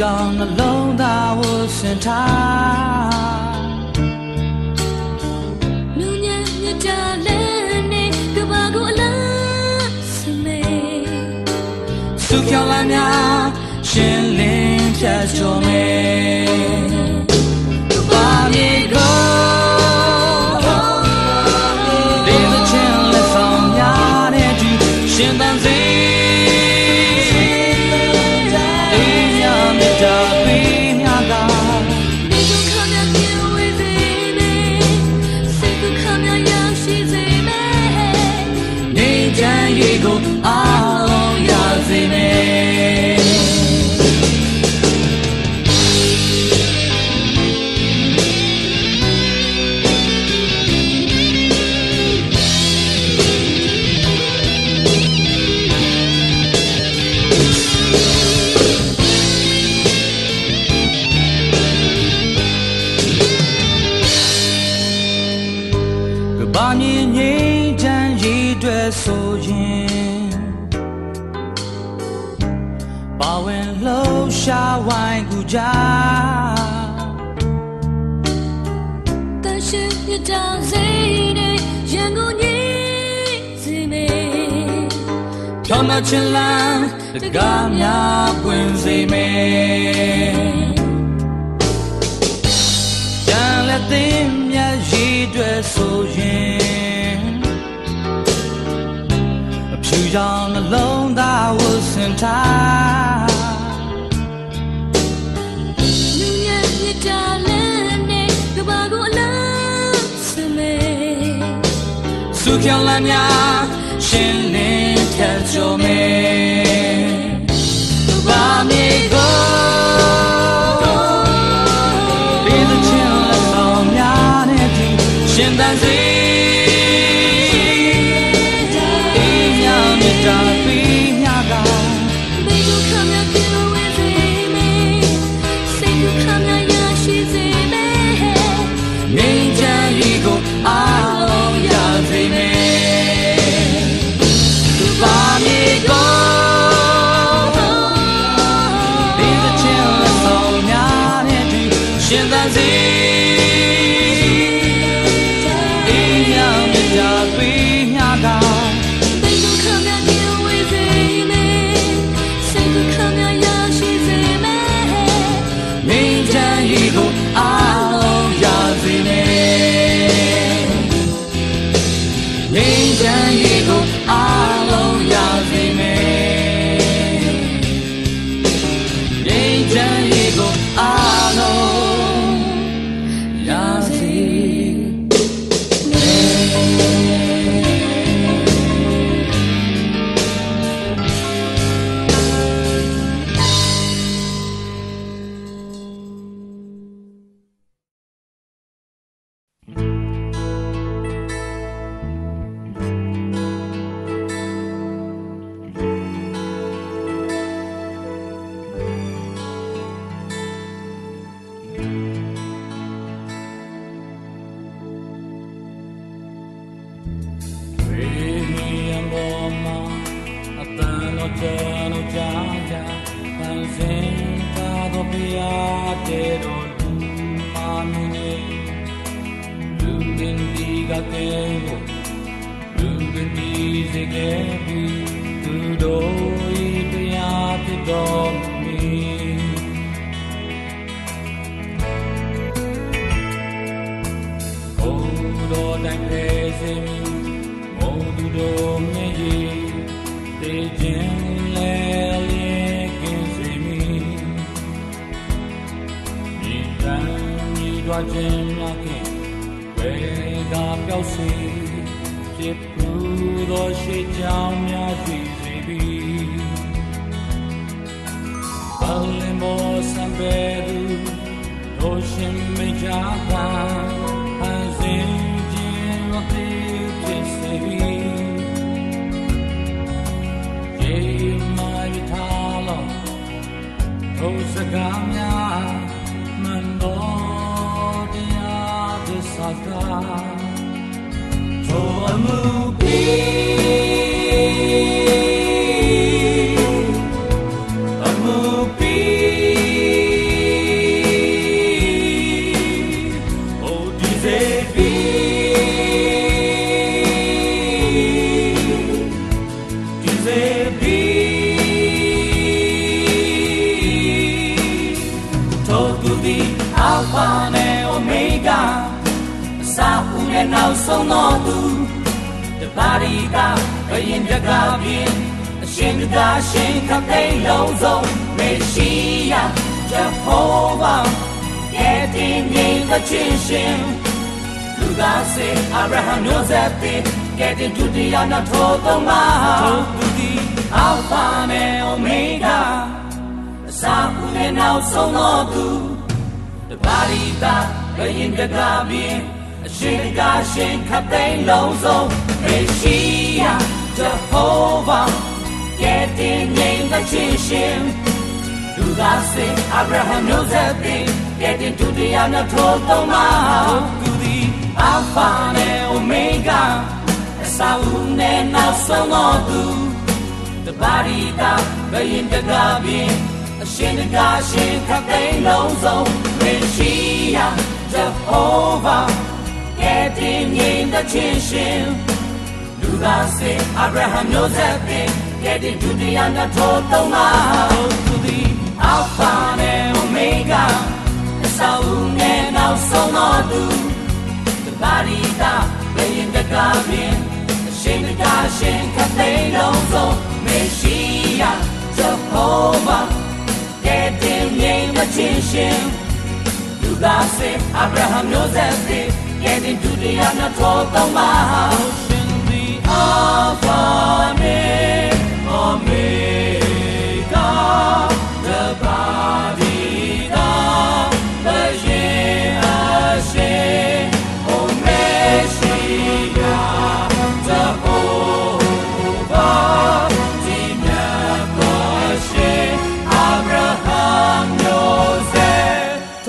A: ရောင်နှလုံးသားဝှစင်ထားနူညံ့မြတာလဲနေကဘာကိုအလား
F: စ
A: မေစုကြောင်လာ
F: များ
A: ရှင်လင်းဖြတ်ကျော်မေ တော်ချင်လန်းတကား
F: များပွင့်စေမေ
A: ပြ
F: န်
A: လက်သင်မြတ်ရည်တွေဆိုရင်အဖြူရောင်နှလုံးသားဝှ
F: စ
A: င်ထား
F: สุขยังละญาရှ
A: င်လင်း canzone tu va mi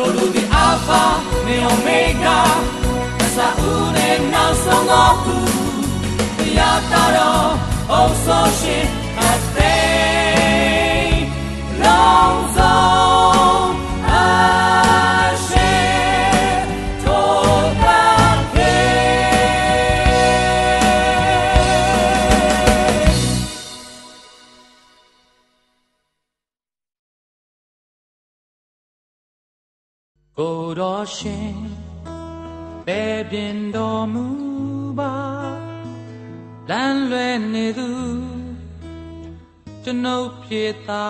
A: solo the alpha the omega sa une na songo ku ya taro o so shin at ကိုတော်ရှင်ပဲပြင်တော်မူပါလမ်းလွဲနေသူကျွန်ုပ်ဖြစ်သာ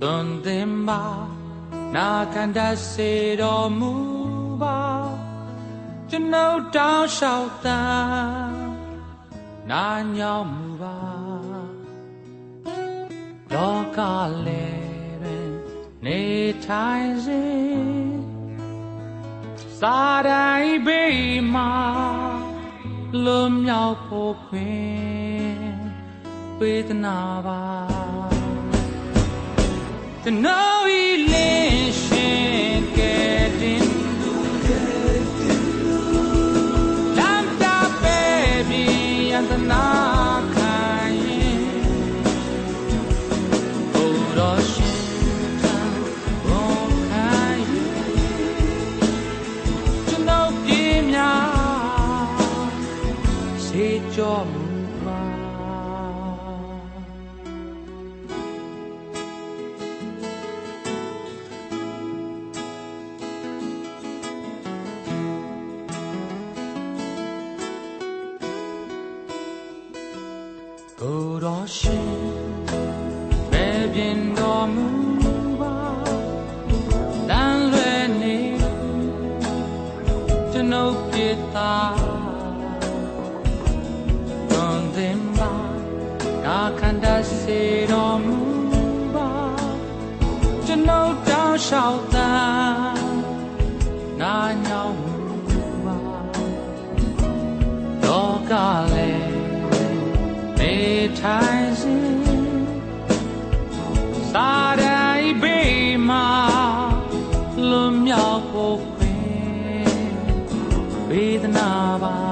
A: သွန်သင်ပါနာခံတတ်စေတော်မူပါကျွန်ုပ်တောင်းလျှောက်တာနာညောင်းမူပါလောကလည်း နေထိုင်စေစာတိုင်းဘေးမှာလွန်မြောက်ဖို့ခွင့်ပေးသနာပါတနောဤလင်းရှင် cantar. Donde I kan der se om mumba, je no dao shao da, na nyao mumba. Do gale, me tai zin, sa dai be ma. ဝေဒနာပါ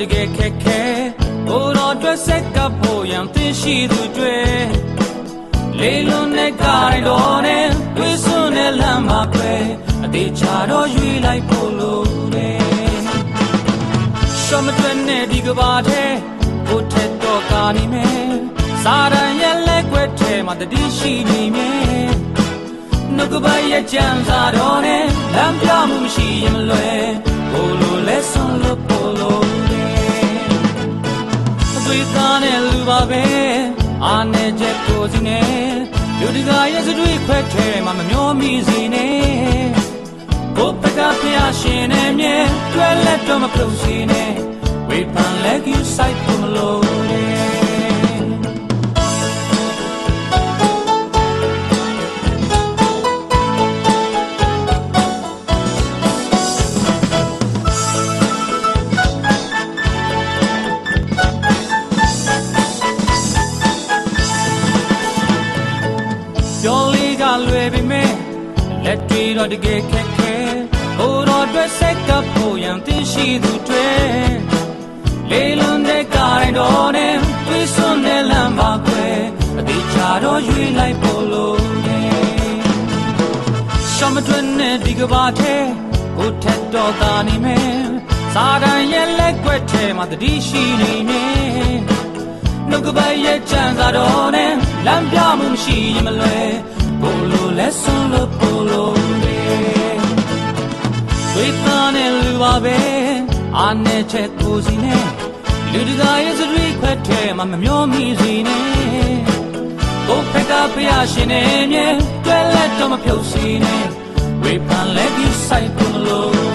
A: တွေတော့တကယ်ခက်ခဲဘိုးတော်အတွက်ဆက်ကပ်ဖို့ရန်သိရှိသူတွေလေးလုံးနဲ့ကာရီတော်နဲ့တွေးစွန်းနဲ့လမ်းမှာခွဲအသေးချာတော့ရွေးလိုက်ဖို့လို့တယ်ရှောမတွင်နဲ့ဒီကဘာတဲ့ကိုထက်တော့ကာနေမယ်စာရန်ရဲ့လက်ွက်ထဲမှာတတိရှိနေမယ်နှုတ်ကပရဲ့ကြံစာတော်နဲ့လမ်းပြမှုမရှိရင်မလွယ်ဘိုလိုလဲဆွန်လို့ပိုလို သွေးသားနဲ့လူပါပဲအာနဲ့ချက်ကိုစီနဲ့လူတကာရဲ့စတွေ့ခွဲထဲမှာမမျောမိစေနဲ့ဘုပ္ပကဖျားရှင်နဲ့မြဲတွဲလက်တော့မပြုတ်စီနဲ့ဝေဖန်လက်ကြီးဆိုင်ဖို့မလို့ တွေတော့တကယ်ခက်ခဲဟိုတော့အတွက်ဆက်ကပ်ဖို့ရန်သိရှိသူတွေလေးလုံးတဲ့ကားတိုင်းတော်နဲ့တွေးစွန်းတဲ့လမ်းပါခွဲအတိချာတော့ရွေးလိုက်ဖို့လို့တယ်ရှောင်းမတွင်နဲ့ဒီကဘာထဲကိုထက်တော့တာနေမယ်စာတန်ရဲ့လက်ွက်ထဲမှာတတိရှိနေမယ်နှုတ်ကပတ်ရဲ့ကြံစာတော်နဲ့လမ်းပြမှုမရှိရင်မလွယ်ဘိုလိုလဲဆွ သွေးသားနဲ့လူပါပဲအာနဲ့ချက်ကိုစီနဲ့လူတကာရဲ့စရိခွက်ထဲမှာမမျောမိစီနဲ့ကိုဖက်ကဖျားရှင်နဲ့မြဲတွဲလက်တော့မဖြုတ်စီနဲ့ဝေဖန်လက်ပြီးစိုက်ကုန်လို့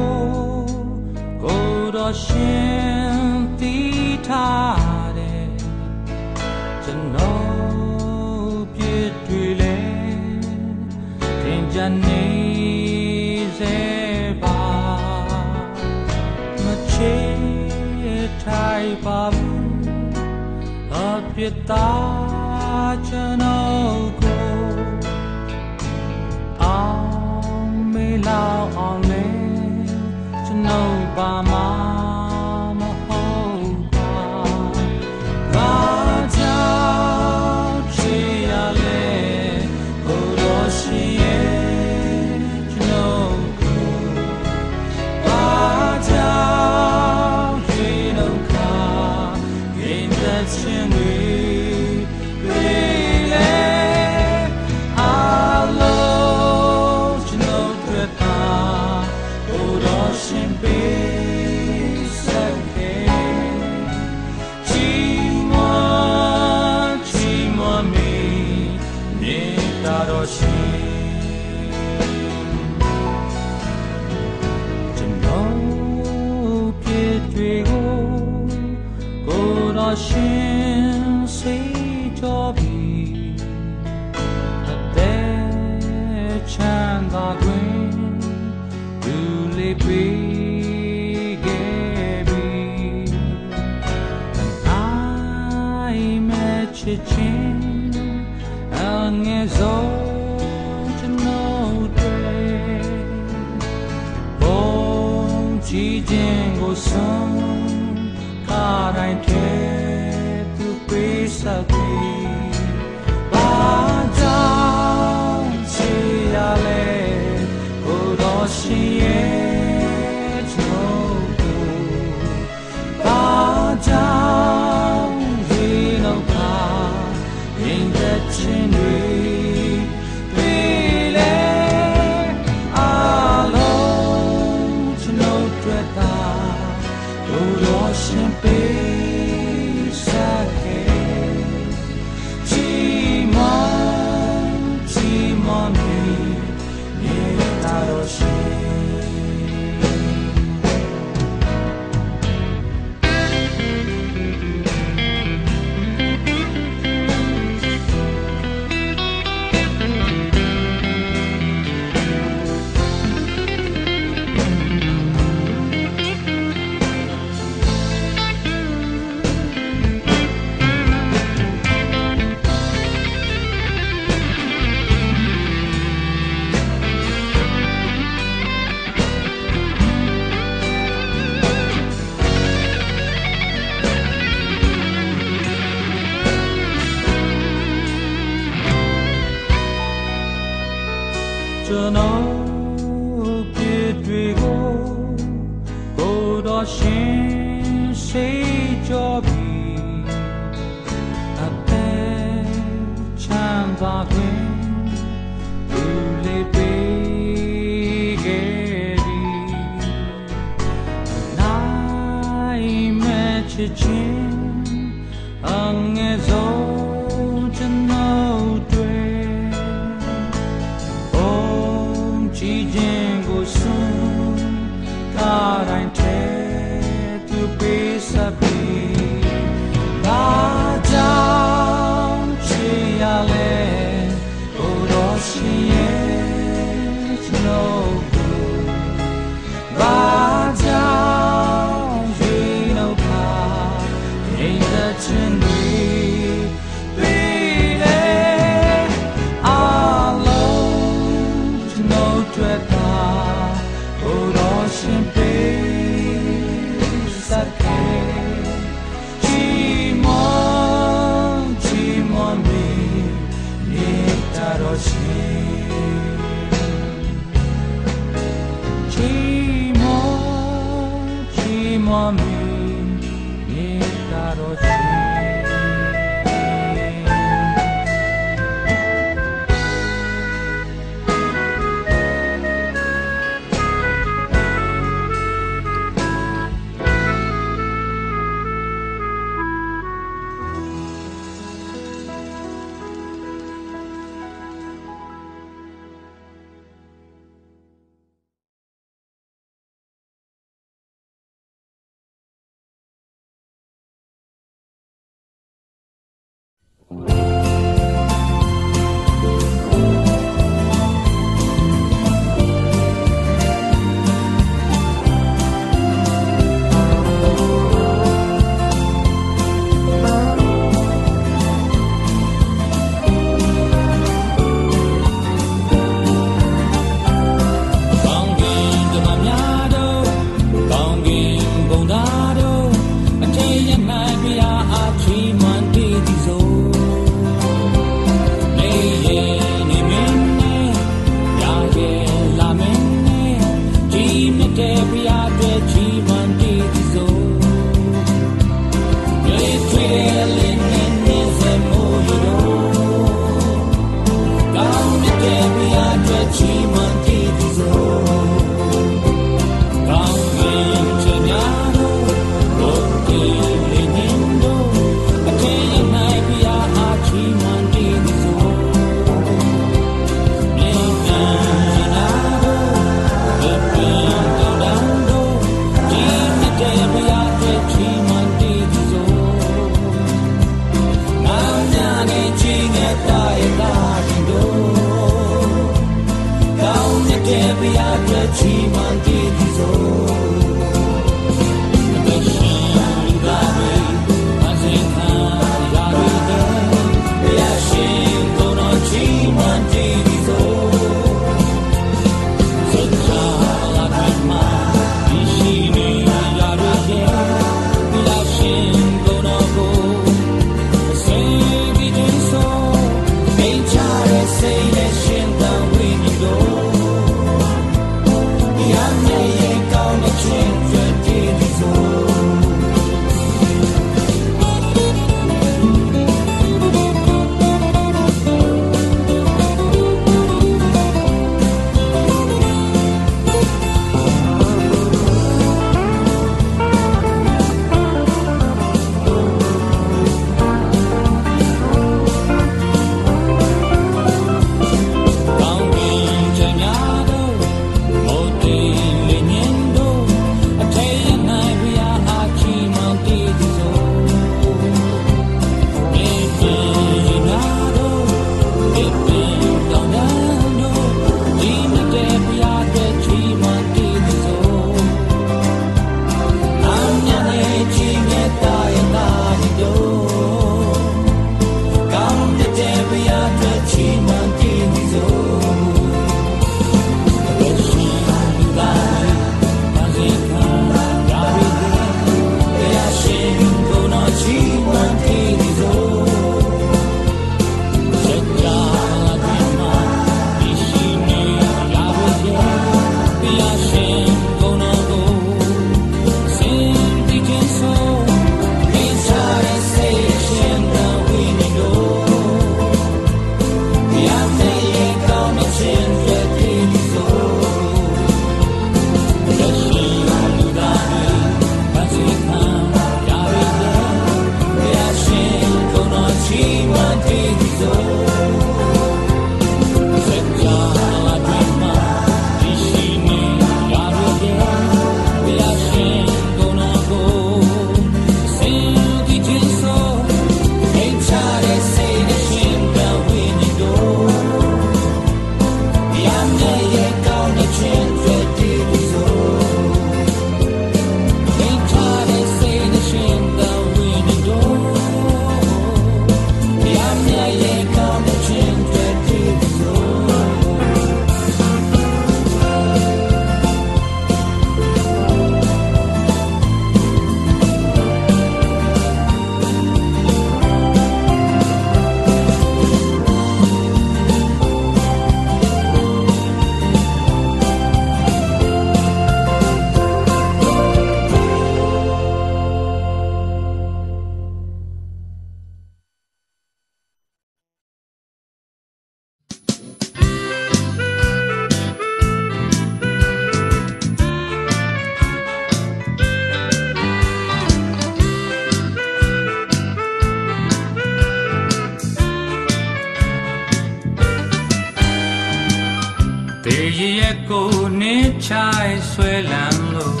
A: ချိုင်ဆွဲလန်းလို့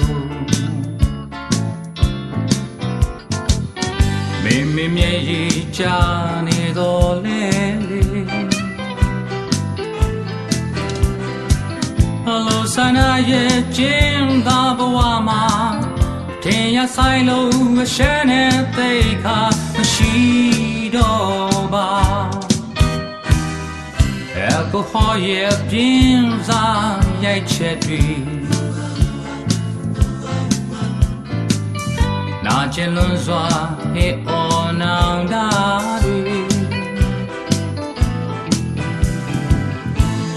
A: မေမေမြည်ရီချနေတော်လဲလေအလိုဆန္ဒရဲ့ကျင်းသာဘဝမှာထင်ရဆိုင်လို့အရှမ်းနဲ့သိခါမရှိတော့ပါအယ်ကိုဟောရဲ့ပြင်းစား ရိုက်ချက်တွေနာကျင်လွန်စွာဟေအော်နောင်တာတွေ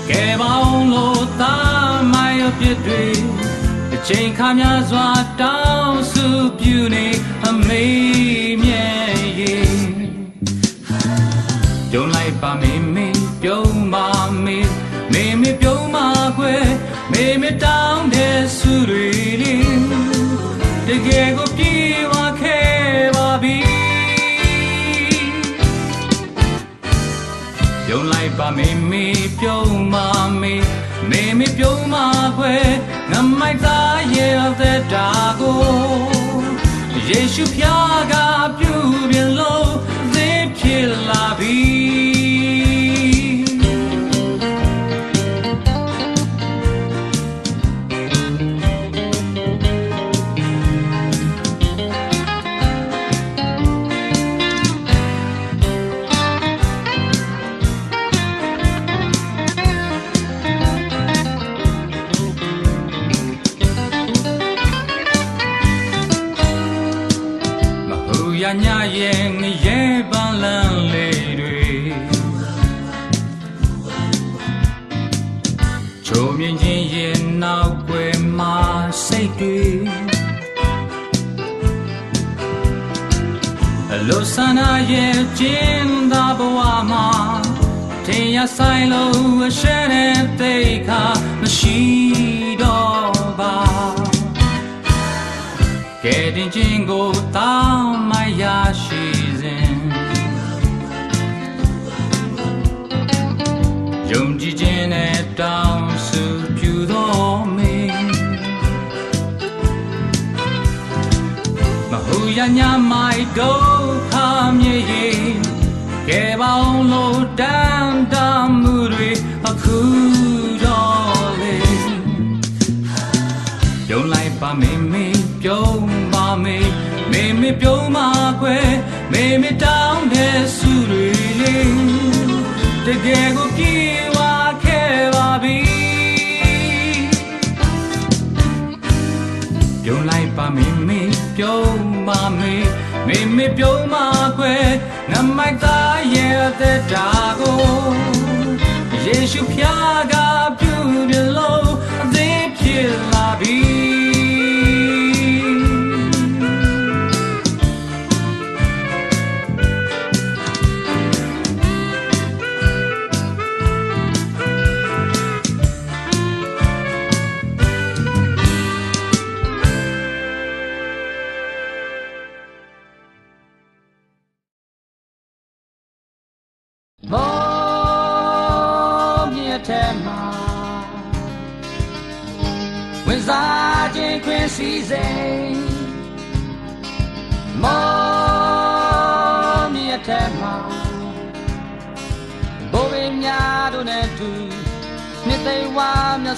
A: ကဲပေါင်းလို့သားမိုင်ပြစ်တွေအချိန်ခါများစွာတောင်းစုပြနေအမေမြဲ ပြုံးလိုက်ပါမေမေပြုံးပါမေမေမေပြုံးပါခွဲငမိုက်သားရဲ့အသက်တာကိုယေရှုဖျားကပြုပြင်လို့သေဖြစ်လာပြီ န္ဒရဲ့ကျင်းသာဘဝမှာတင်ရဆိုင်လို့အရှဲတဲ့သိခါမရှိတော့ပါကဲတင်ချင်းကိုတောင်းမရရှိစဉ်ယုံကြည်ခြင်းနဲ့တောင်းစုပြုတော်မူမဟုရညမိုက်ဒုက္ခ မြေရင်ကဲပေါင်းလို့တန်တမှုတွေအခုတော့လေပြုံးလိုက်ပါမေမေပြုံးပါမေမေမေပြုံးပါခွဲမေမေတောင်းတဲ့စုတွေလေးတကယ်ကိုပြေဝခဲ့ပါပြီပြုံးလိုက်ပါမေမေပြုံးပါမေ မေမေပြုံးပါခွဲငမိုက်သားရဲ့အသက်တာကိုယေရှုဖျားကပြုပြလို့အသေးဖြစ်လာပြီ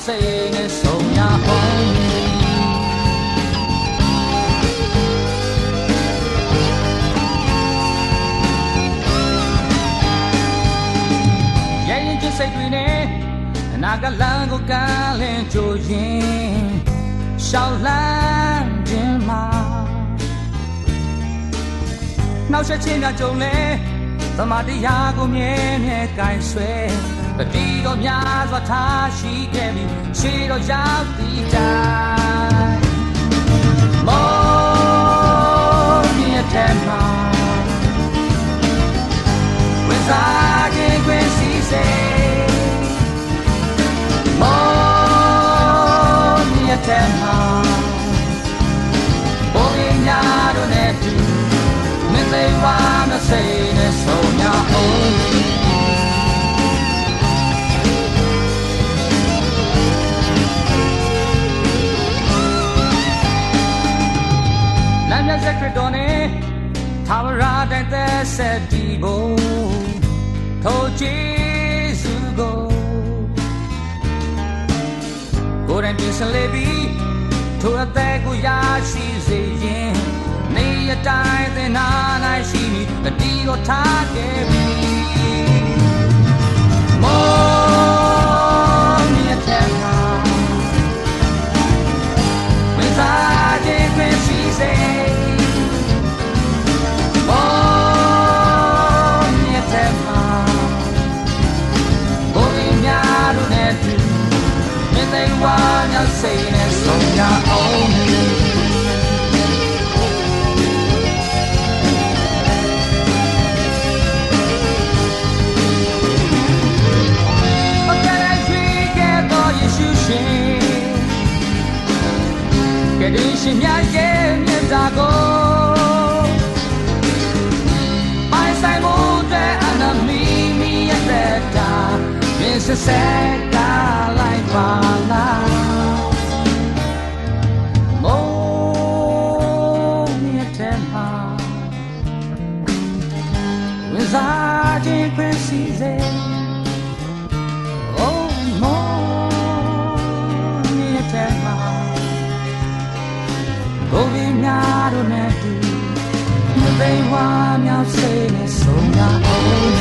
A: မျက်စိနဲ့ဆုံးရအောင်ရဲ့ရင်ချစ်စိတ်တွေနဲ့အနာဂတ်လမ်းကိုကမ်းလင်းကြိုရင်ရှောင်းလန်းခြင်းမှာနောက်ဆက်ချင်းများကြုံလဲသမာတရားကိုမြဲမြဲကင်ဆွဲ တတိတော်များစွာထားရှိခဲ့ပြီးရှေးတော်ရောက်သည့်တိုင်မောမြတ်တဲ့မှာဝင်စားခြင်းခွင့်စီစေမောမြတ်တဲ့မှာဘုရင်များတို့နဲ့တူမင်းသိဝါမစိနဲ့ဆုံးရအောင် မြတ်ဆက်ခရစ်တော်နဲ့သာဝရတိုင်းသက်ဆက်တည်ဖို့ထိုဂျေစုကိုကိုယ်တိုင်ပြင်ဆင်လေပြီထိုအသက်ကိုရရှိစေရင်နေရတိုင်းသင်နာနိုင်ရှိမည်တတိတော်ထားခဲ့ပြီမောမြတ်တဲ့ဟာမင်းသား ဝါမြောက်စိ ကယ်တင်ရှင်များရဲ့မြတ်တာကိုပိုင်ဆိုင်မှုတဲ့အနမီမီရဲ့သက်တာမင်းစစက်ကလိုက်ပါလားမိုးမြတ်တဲ့မှာဝင်စား များတို့နဲ့တူမသိဝါမြောက်စိတ်နဲ့ဆုံးရအောင်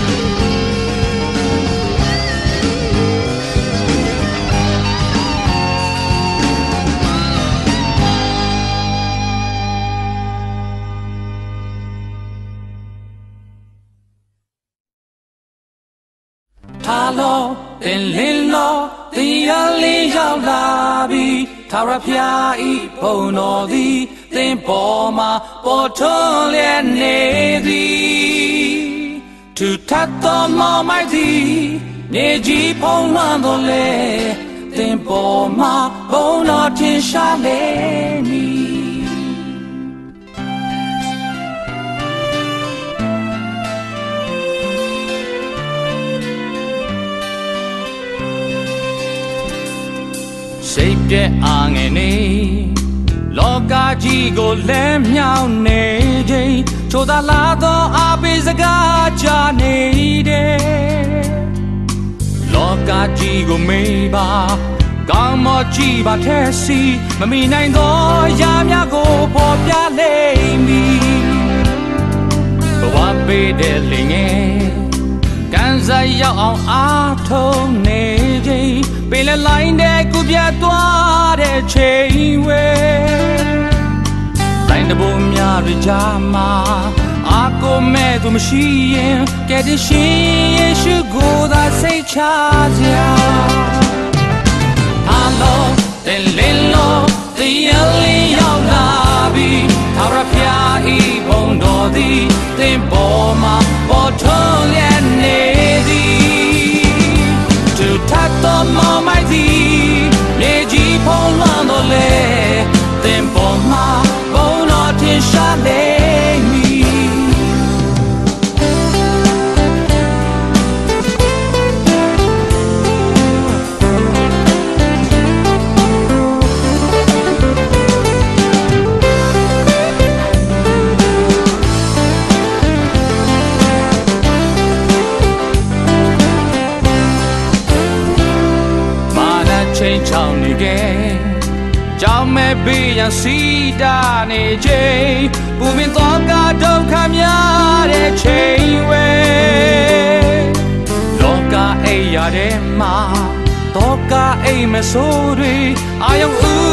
A: ထားလို့တင်လင်းလို့တရားလေးရောက်လာပြီသာရဖျားဤဘုံတော်သည် သင်ပေါ်မှာပေါ်ထွန်းလျက်နေသည်သူထတ်တော်မောမိုက်သည်နေကြီးဖုံးလွှမ်းတော်လေသင်ပေါ်မှာဘုံတော်ထင်ရှားလေမည်စိတ်တဲ့အာငယ်နေ လောကကြီးကိုလဲမြောင်းနေခြင်းချိုသာလာသောအပိစကားကြနေတယ်လောကကြီးကိုမေးပါကောင်းမကြည့်ပါထဲစီမမီနိုင်သောရာများကိုပေါ်ပြလိမ့်မည်ဘဝပေးတဲ့လင်ငယ်ကန်စားရောက်အောင်အားထုတ်နေခြင်း ပင်လည်းလိုင်းတဲ့ကုပြတ်သွားတဲ့ချိန်ဝဲလိုင်းတဘုံများရကြမှာအာကိုမဲ့သူမရှိရင်ကဲ့တဲ့ရှင်ယေရှုကိုသာစိတ်ချစရာဟာလောတဲ့လင်းလောတရားလေးရောက်လာပြီသာရဖျားဤဘုံတော်သည်သင်ပေါ်မှာပေါ်ထွန်းလျက်နေ အိမ်မ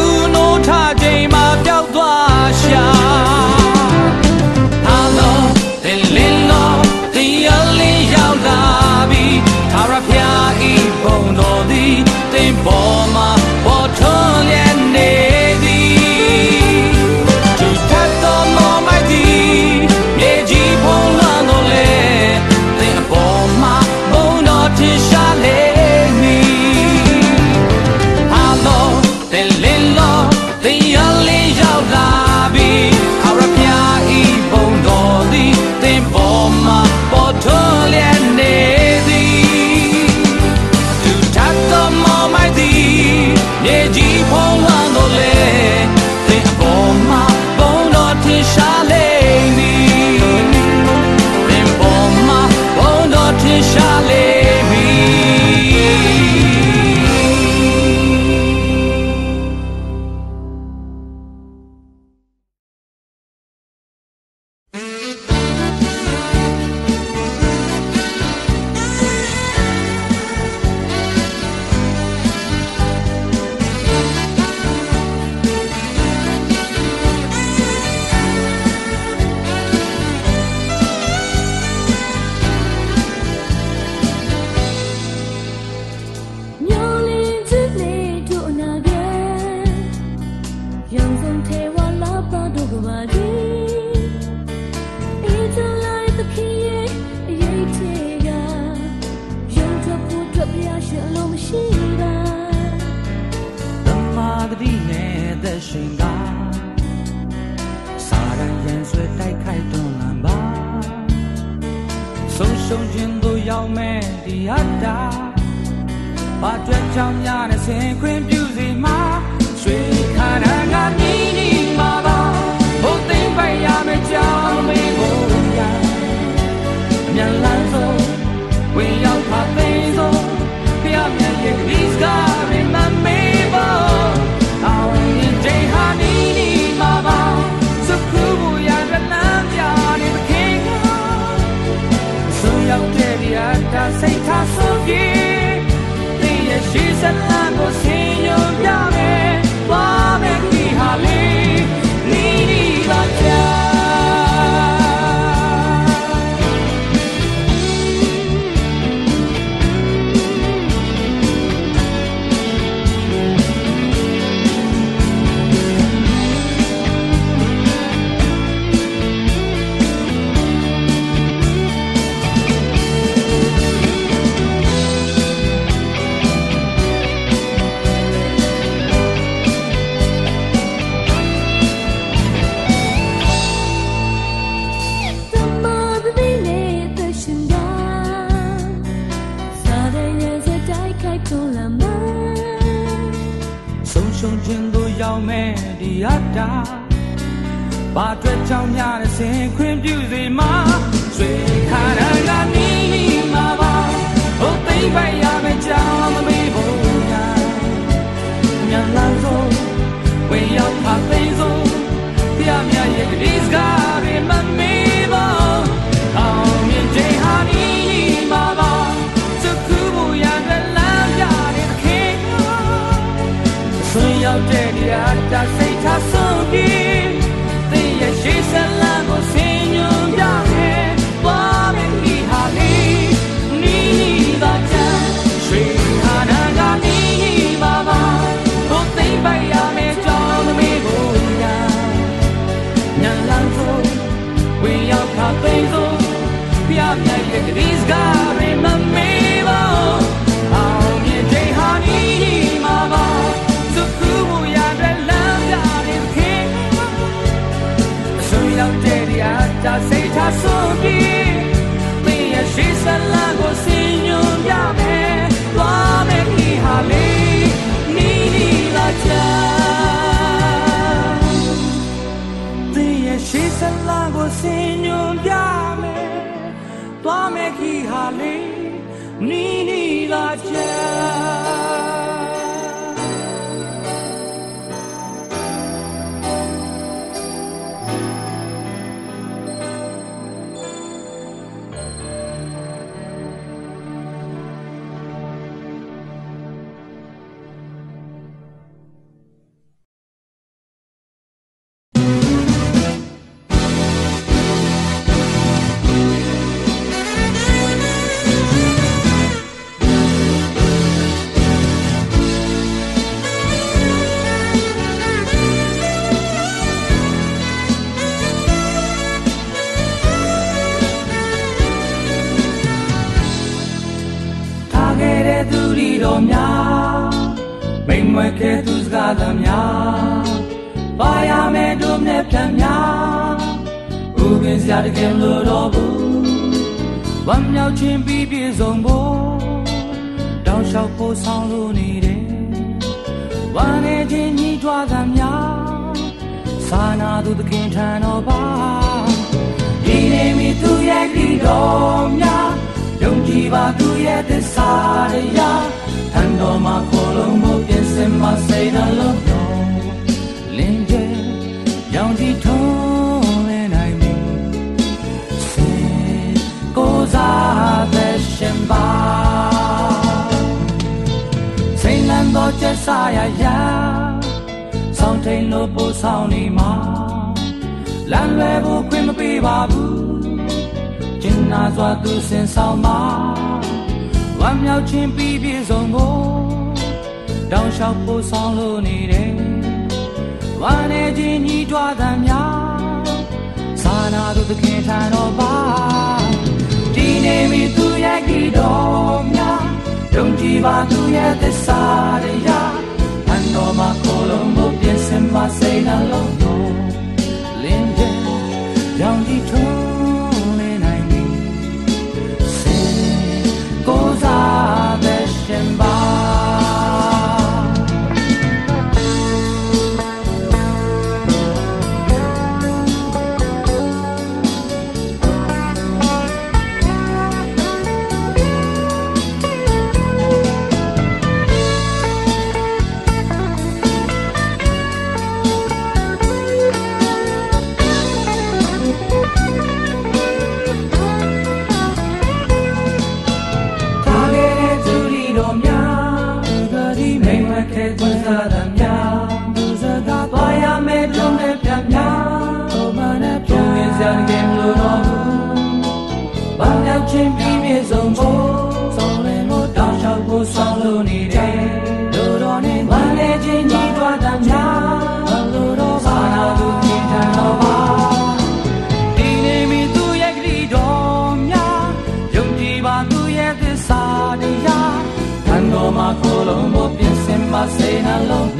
A: ထာတော်ပါဒီနေမီသူရဲ့
F: ဂီတော်များ
A: ဒုံကြည်ပါသူရဲ့သစ္စာတရားအန်တော်မှာကိုလုံးဖို့ပြင်ဆင်ပါစေနှလုံးတော် ပါ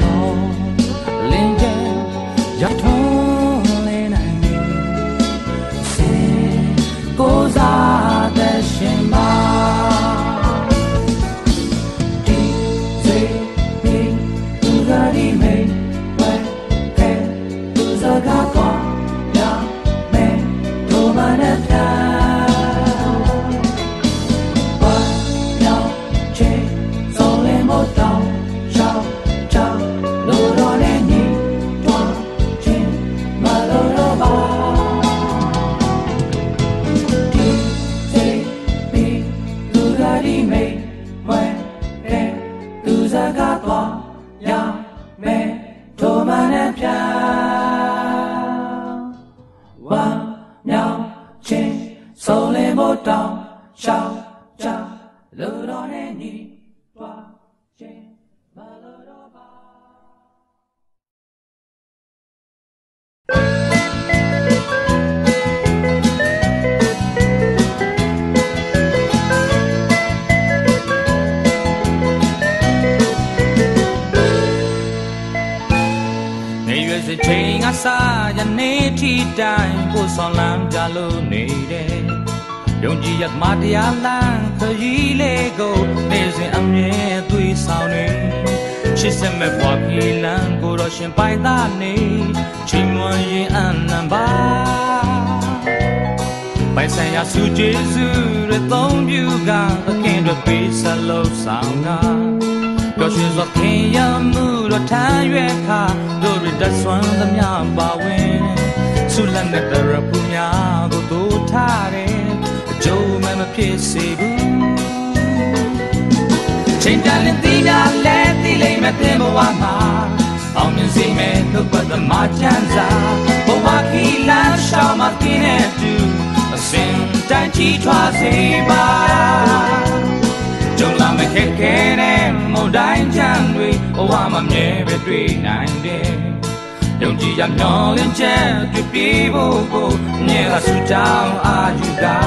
A: မားချမ်းသာဘဝခီလမ်းရှောင်းမှာกินတဲ့သူအစင်တိုင်းကြီးထွားစေပါကြုံလာမဲ့ခက်ခဲတဲ့မုန်တိုင်းချမ်းတွေဘဝမှာမြဲပဲတွေ့နိုင်တယ်ယုံကြည်ရမျောလင်းချက်တွေ့ပြေဖို့ကိုမြဲကဆူတောင်းအာယူတာ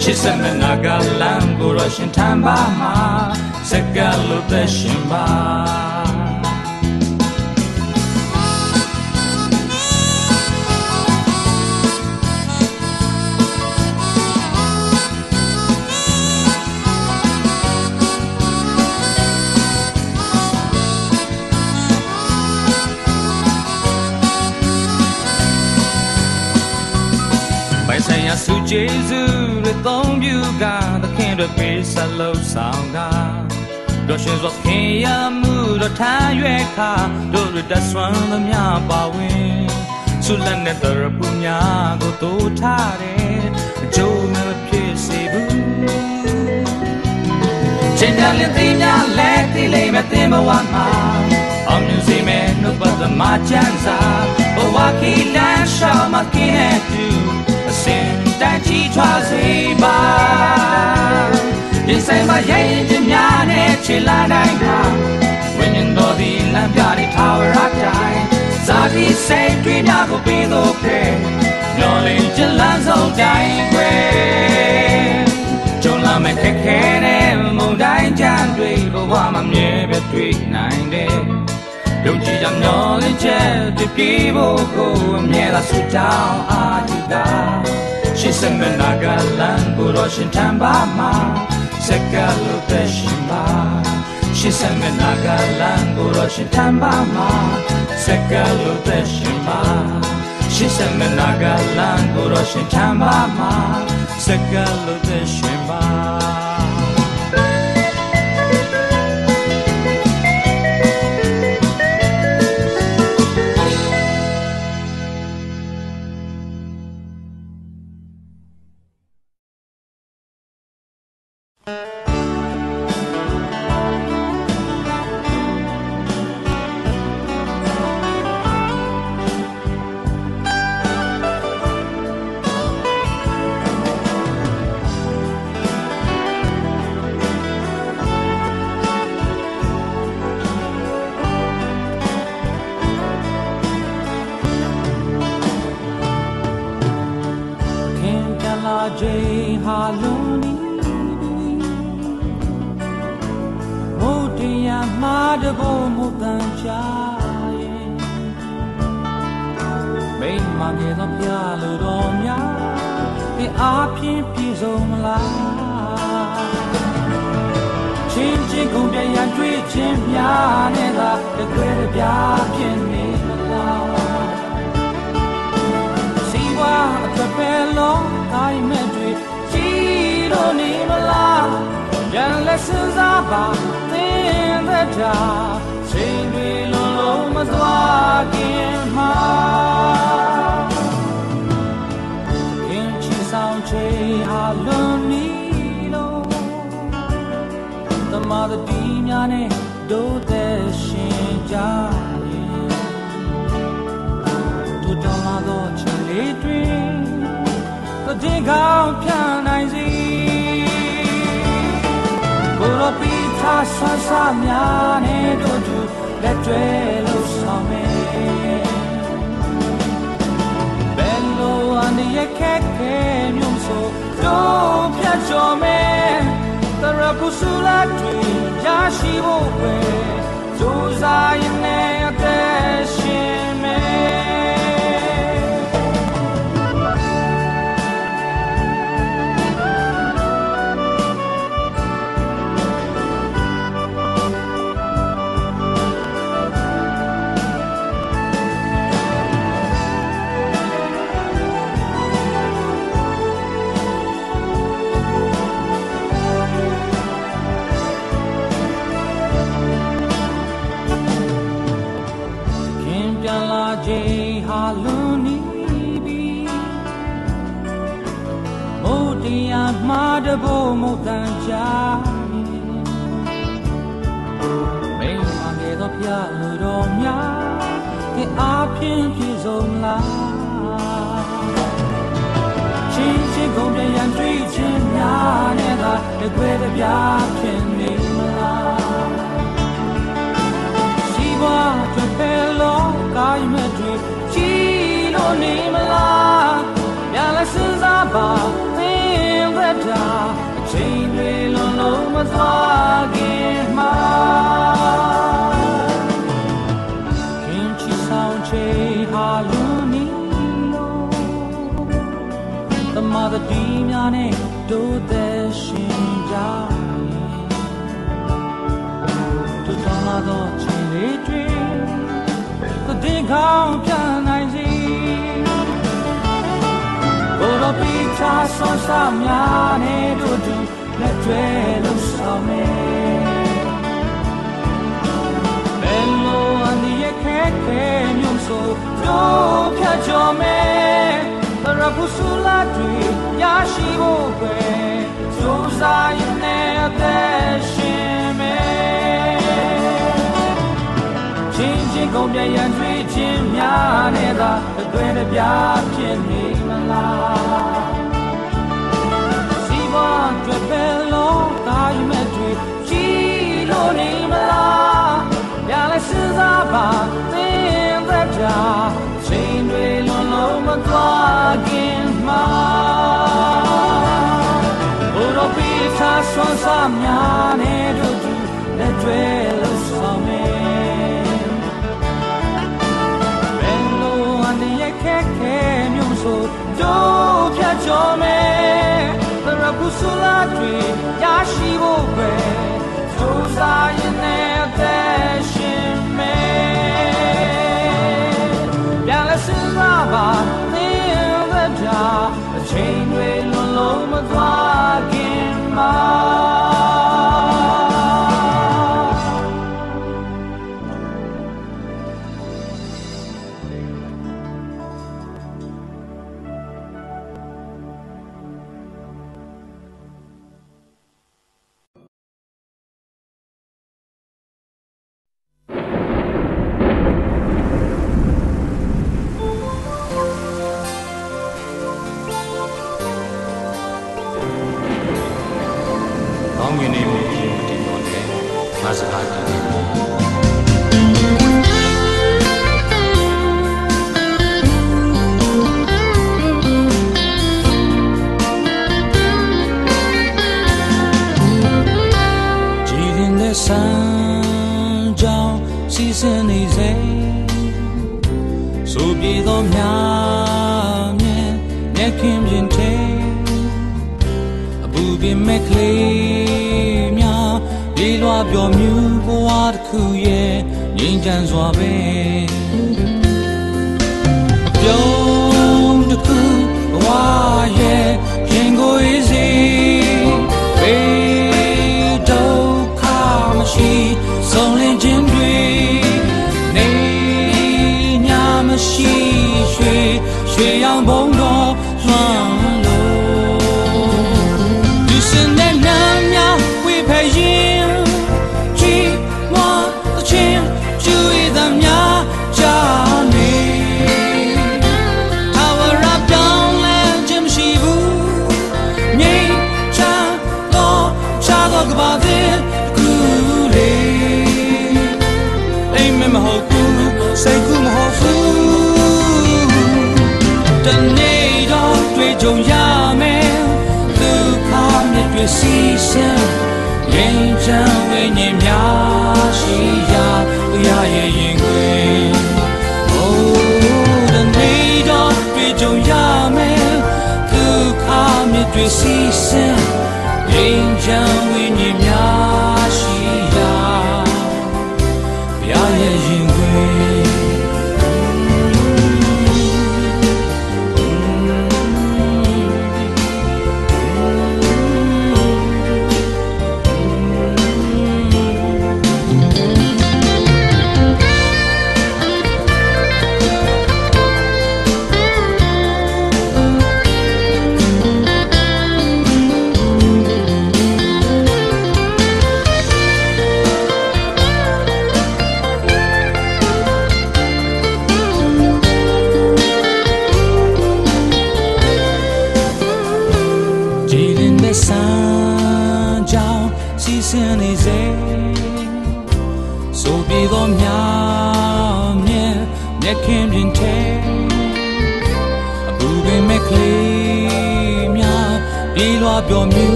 A: ချစ်စမနာကလမ်းကိုရရှင်ထမ်းပါမှာစကလို့သက်ရှင်ပါ ဆက်လို့ဆောင်တာတို့ရှင်စွာခင်ရမှုတို့ထားရွယ်ခါတို့ရတဆွမ်းသမျှပါဝင်ဆုလက်နဲ့တရပူများကိုတိုးထားတယ်အကျိုးမဖြစ်စေဘူးချိန်တန်လေးသိများလဲသိလိမ့်မယ်တင်ဘဝမှာအောင်မြင်စေမယ်နှုတ်ပတ်သမားချမ်းသာဘဝခီလမ်းရှောင်းမှာกินတဲ့သူအစင်တိုင်းချီထွားစေပါ ဒီဆိုင်မှာရဲ့ရင်များနဲ့ချီလာနိုင်တာဝိညာဉ်တော်ဒီလမ်းပြတဲ့ထာဝရတိုင်းဇာတိစိတ်တွေများကိုပြီးတော့ဖဲညော်လင်းချလန်းဆုံးတိုင်းွယ်ကြုံလာမဲ့ခက်ခဲတဲ့မုန်တိုင်းချမ်းတွေဘဝမှာမြဲပဲတွေ့နိုင်တယ်ယုံကြည်ကြမျောလင်းချက်တပြေဖို့ကိုအမြဲတမ်းဆုတောင်းအားယူတာရှိစမနာကလန်ကိုရရှင်ထံပါမှာ စကလို့တဲ့ရှင်ပါရှိစမနာကလန်ကိုရရှင်ထံပါမှာစကလို့တဲ့ရှင်ပါရှိစမနာကလန်ကိုရရှင်ထံပါမှာစကလို့တဲ့ရှင်ပါ ဆဆာများနဲ့တို့သူလက်တွဲလို့ဆောင်မယ်ဘယ်လိုအနေရခက်ခဲမျိုးဆိုတို့ဖြတ်ကျော်မယ်တရပုစုလာတွေရရှိဖို့ပဲစူးစားရင်နဲ့အ မှာတဘို့မုတ်တန်ချာမိန်မငယ်သောဖျားလူတော်များဒီအားဖြင့်ပြည့်စုံလားချင်းချင်းကုန်ပြန်ရန်တွေ့ခြင်းများနဲ့သာတကွဲတပြားဖြစ်နေမလားရှိဘွားအတွက်ပဲလောကိုင်းမဲ့တွေကြည်လို့နေမလားပြန်လဲစဉ်းစားပါသ င်သက်တာအချိန်တွေလုံးလုံးမသွားခင်မှာခင်ချီဆောင်ချေဟာလူနီလို့တမသတိများနဲ့တို့သက်ရှင်ကြရင်တူတော်လာသောခြေလေးတွေတည်ကောင်းပြန် တော်ပိချာဆွန်ဆာများနဲ့တို့တူလက်တွဲလို့ဆောင်မယ်ဘယ်လိုအန်ဒီရဲ့ခဲခဲမျိုးဆိုတို့ဖြတ်ကျော်မယ်ဘရဖူဆူလာတွေရရှိဖို့ပဲစူးစားရင်နဲ့အသက်ရှင်မယ်ချင်းချင်းကုန်ပြရန်တွေ့ချင်းများနဲ့သာအတွဲတပြားဖြစ်နေမလား စီဘွားအတွက်ပဲလောကာယမဲ့တွေကြည်လို့နေမလားရလဲစဉ်းစားပါသင်သက်တာချိန်တွေလွန်လုံးမသွားခင်မှာဘုရောပိသာဆွမ်းစားများနဲ့တို့တူလက်တွဲလို့ဆောင်မယ်ဘယ်လိုအန်ဒီရဲ့ခက်ခဲမျိုးဆိုတို့ဖြတ်ကျော်မယ်ဘ ရပုစလာတွေရရှိဖို့ပဲစူးစားရင်နဲ့အသက်ရှင်မယ်ပြန်လဲစဉ်းစားပါသင်သက်တာအချိန်တွေလွန်လုံးမသွားခင်မှာ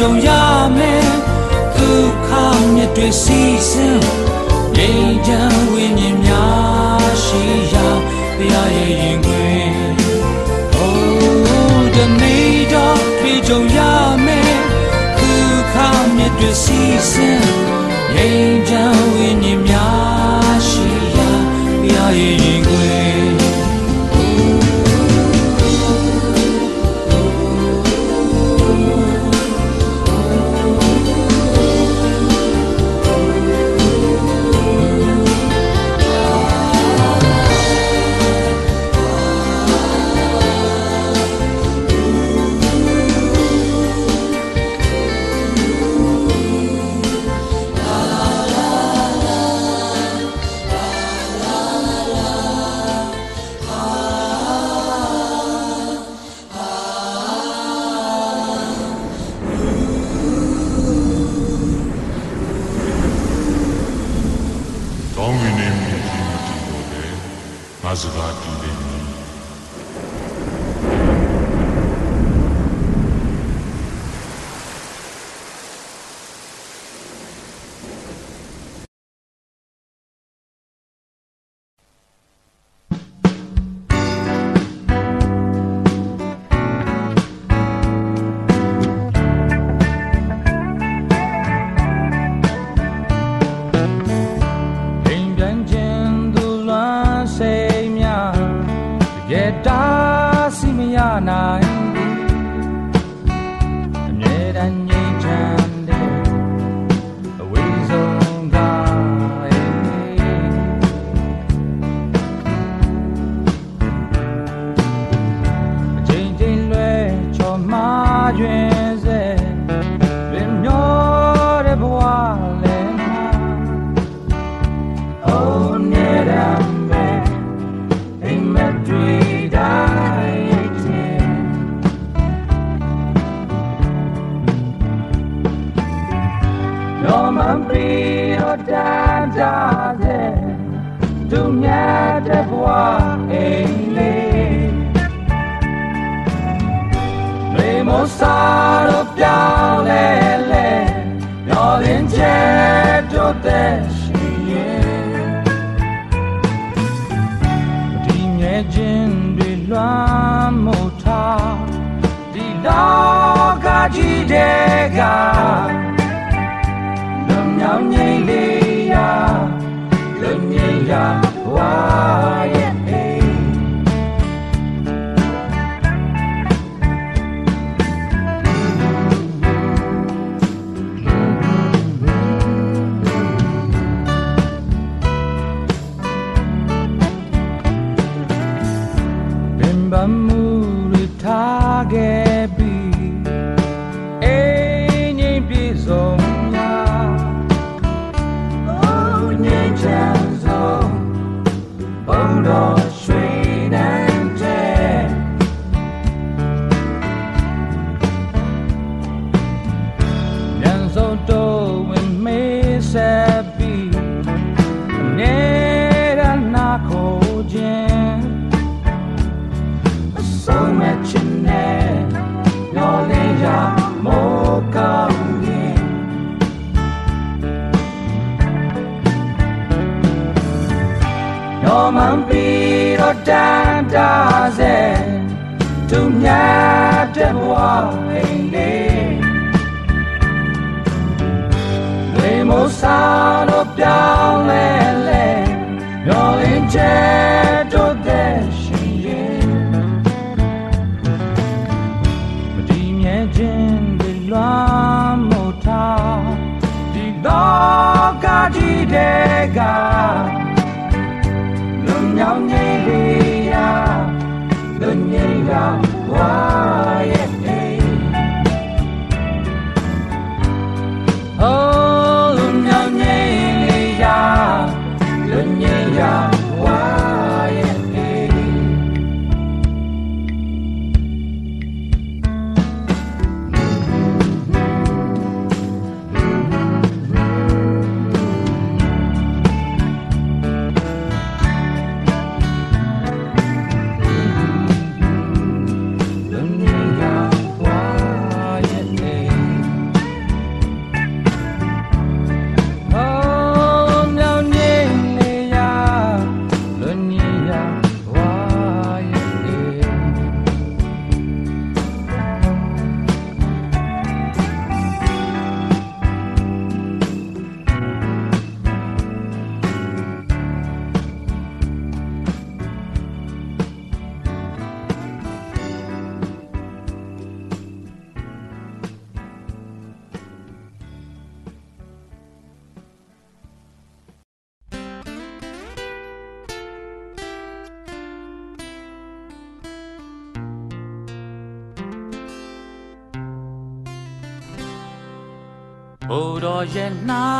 J: ကြုံ
A: ရမယ်ဒုက္ခမြတ်တွေစီစင်ငြိမ်းချမ်းဝိညာဉ်များရှိရာဘုရားရဲ့ရင်ခွင်ဟိုးတနေ့တော့
K: ပြေ
A: ကြုံရမယ်ဒုက္ခမြတ်တွေစီစင်ငြိ
L: မ်းချ
A: မ်းဝိညာဉ်များရှိရာဘုရားရဲ့ တော်ရဲ့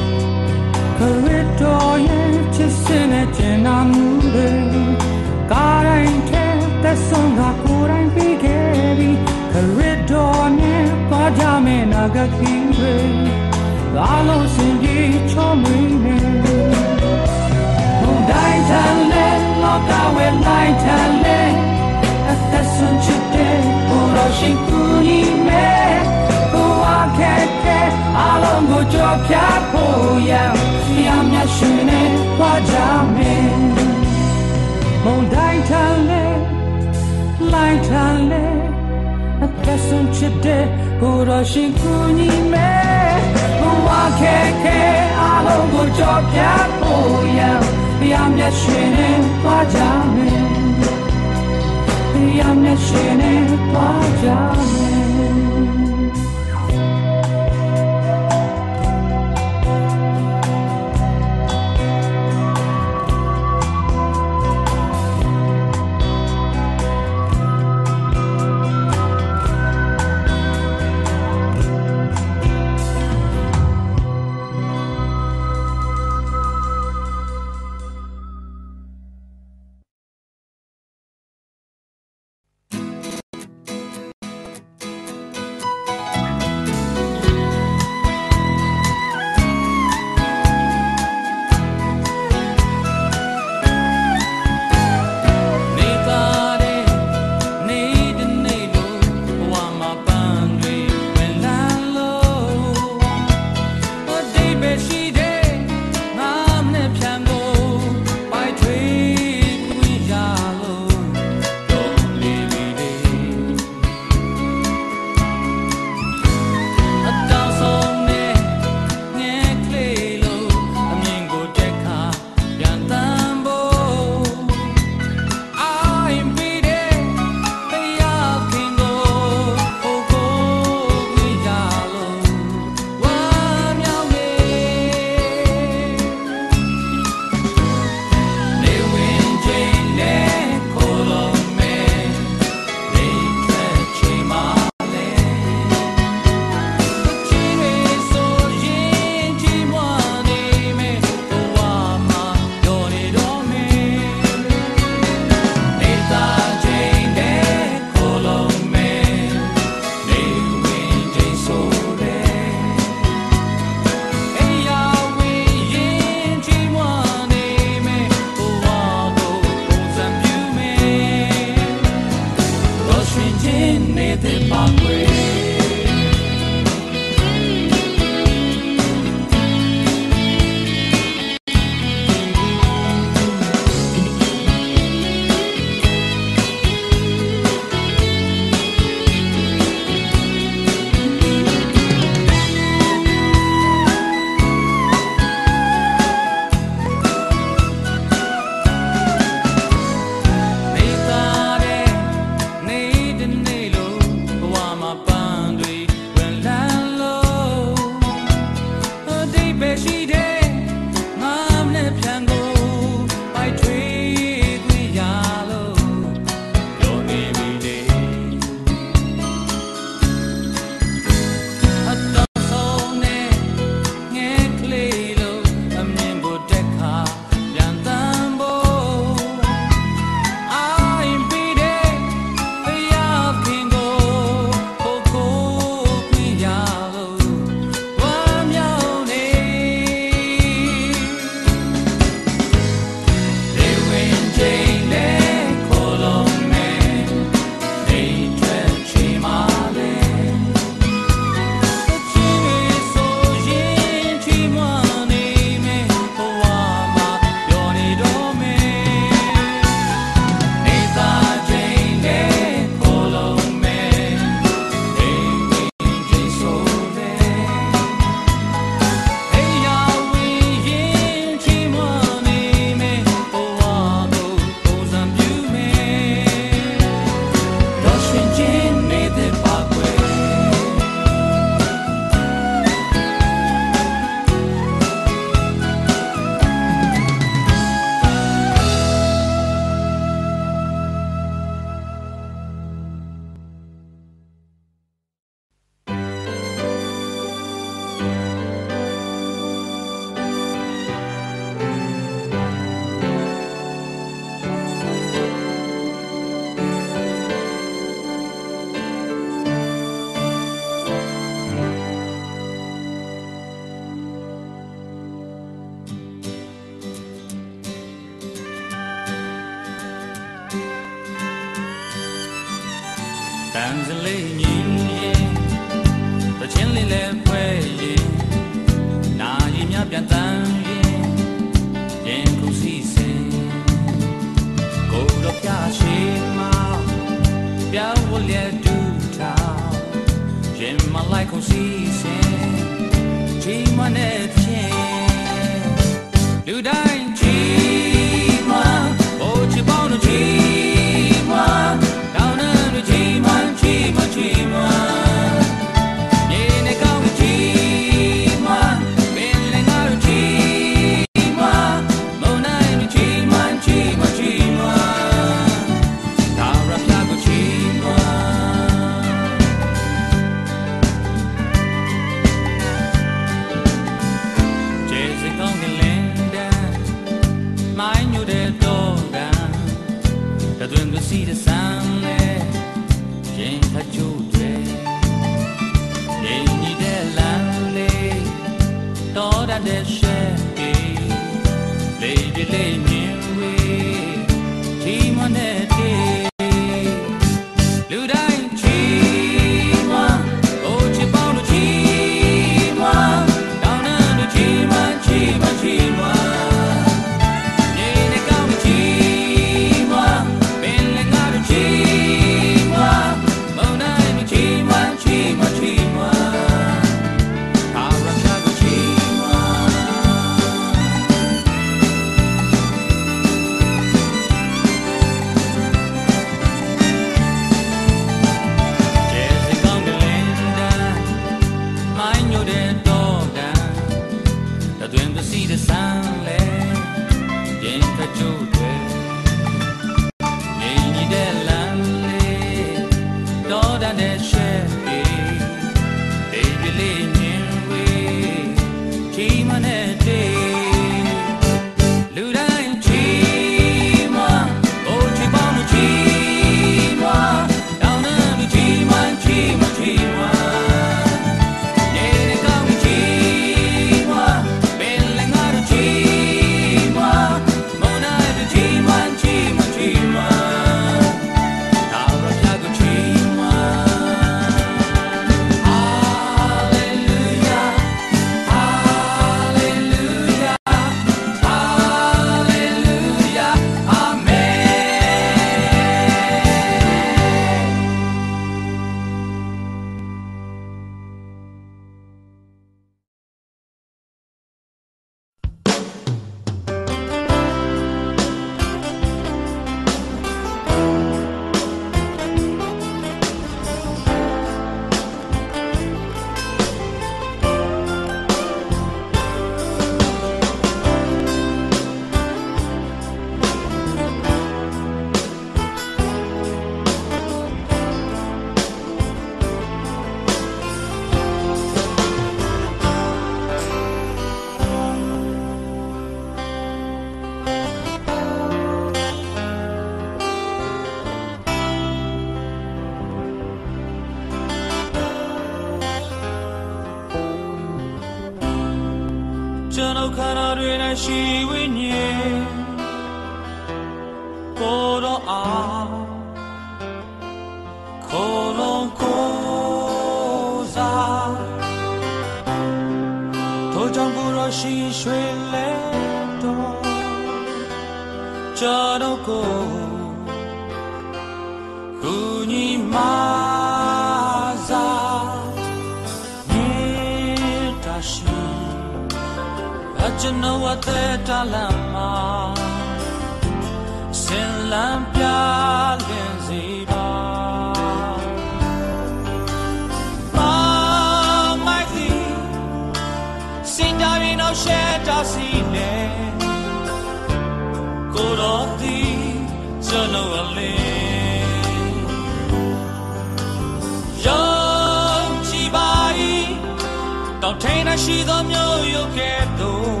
A: ရှိသောမြို့ရုပ်ကဲ့သို့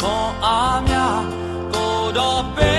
A: ခွန်အားများကိုတော်ပေး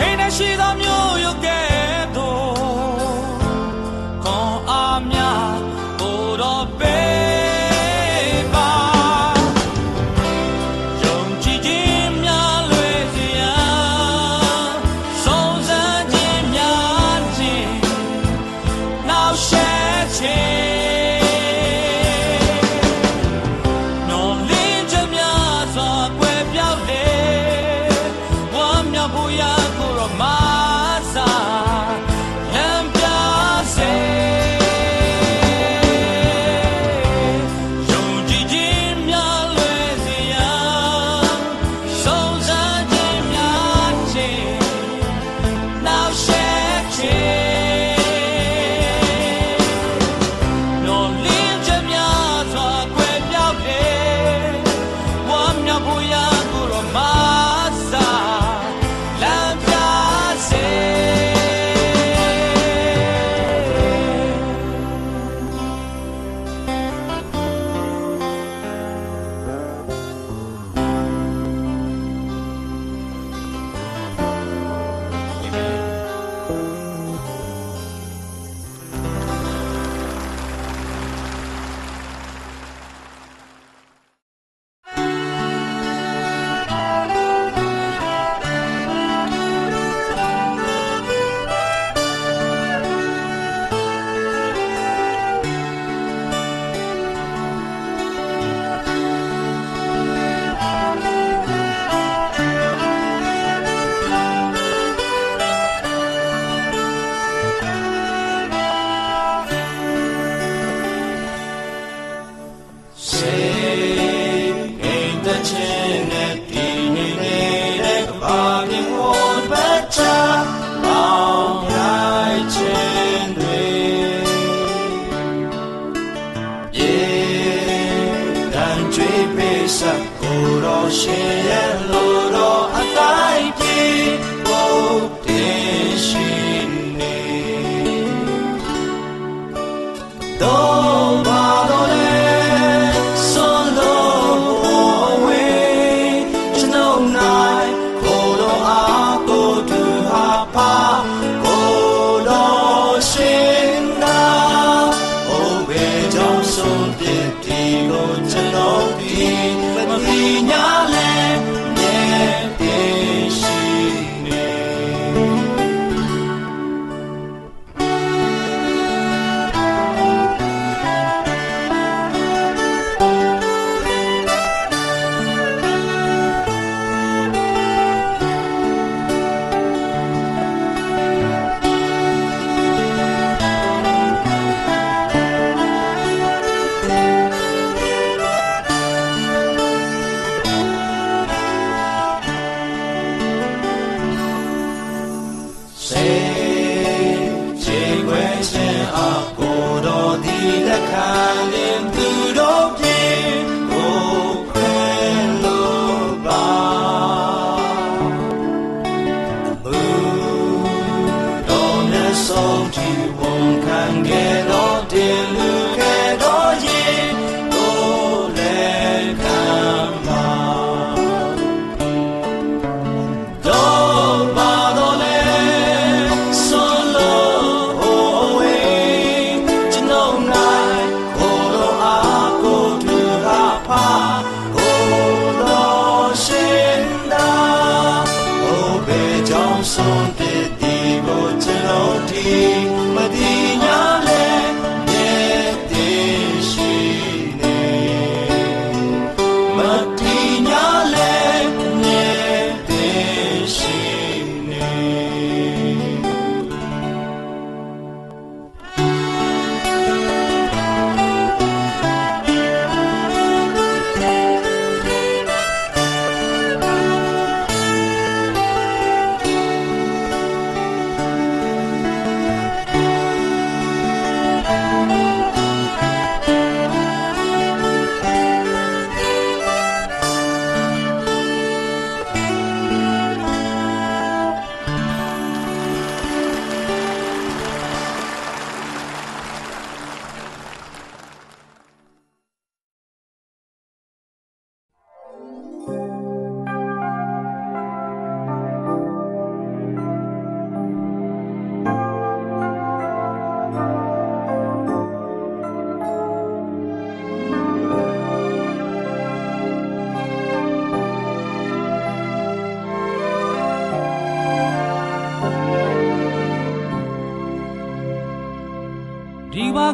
A: တောင်ထိန်တဲ့ရှိ
B: သောမျိုးရုပ်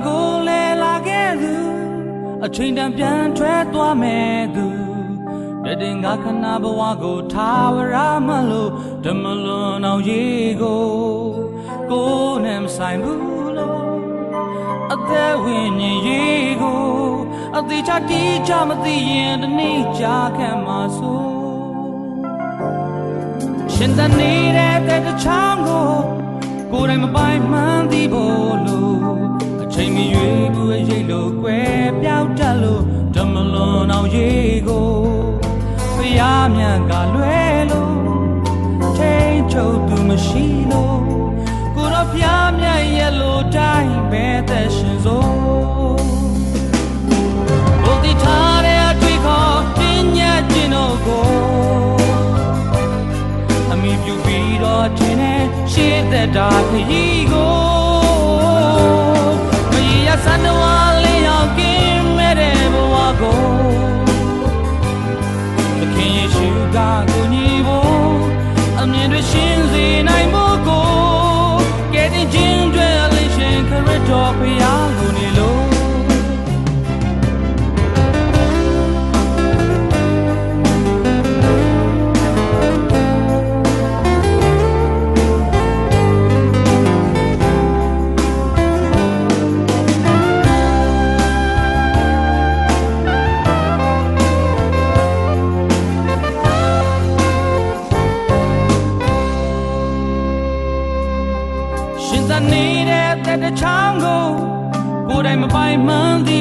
B: ကိုလဲလာခဲ့သူ
A: အချိန်တန်ပြန်ထွက်သွားမယ်သူတတင်ငါခဏဘဝကိုထားဝရမလို့ဓမ္မလွန်အောင်ရေကိုကိုနဲ့မဆိုင်ဘူးလို့အသက်ဝိညာဉ်ရေကိုအသေးချတီးချမသိရင်တနေ့ကြာခံမှာဆိုရှင်သန်နေတဲ့တဲ့တချောင်းကိုကိုယ်တိုင်မပိုင်မှန်းသိဖို့လို့အ ချိန်မရွေးဘူးရိတ်လို့ကွယ်ပြောက်တတ်လို့ဓမ္မလွန်အောင်ရေကိုဖျားမြန်ကလွဲလို့ထိန်ချုပ်သူမရှိလို့ကိုတော့ဖျားမြန်ရဲ့လို့တိုင်းပဲသက်ရှင်စိုးဘုဒ္ဓထားတဲ့အတွေ့ခေါ်ပညာကျင့်တော့ကိုအမိပြုပြီးတော့ခြင်းနဲ့ရှေ့သက်တာခရီးကို မရရ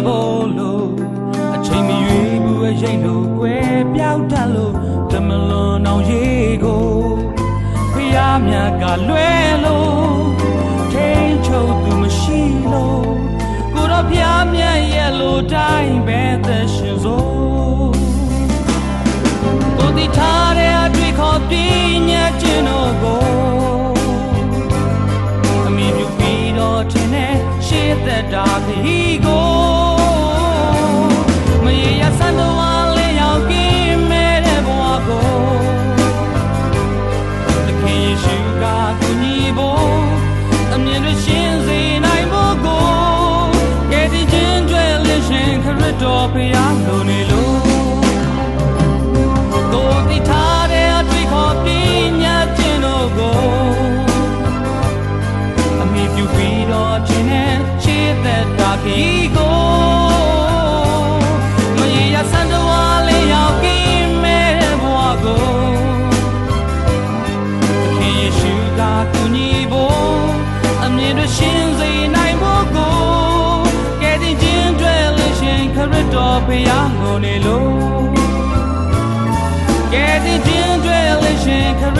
A: ဖို့လို့အချိန်မရွေးဘူးအရင်လို့ကွယ်ပြောက်တတ်လို့ဓမ္မလွန်အောင်ရေကိုဖျားမြတ်ကလွဲလို့ထိန်ချုပ်သူမရှိလို့ကိုတော့ဖျားမြတ်ရဲ့လို့တိုင်းပဲသက်ရှင်စိုးကိုတိထားတဲ့အတွေ့ခေါ်ပြညာကျင်တော့ကိုအမိပြုပြီးတော့ထင်တဲ့ရှေ့သက်တာခ တော်ဖရာလိုနေလို့ကိုတိထားတဲ့အတွေ့ခေါ်ပညာကျင့်တို့ကိုအမိပြုပြီးတော့ခြင်းနဲ့ချစ်သက်တာကြီးကို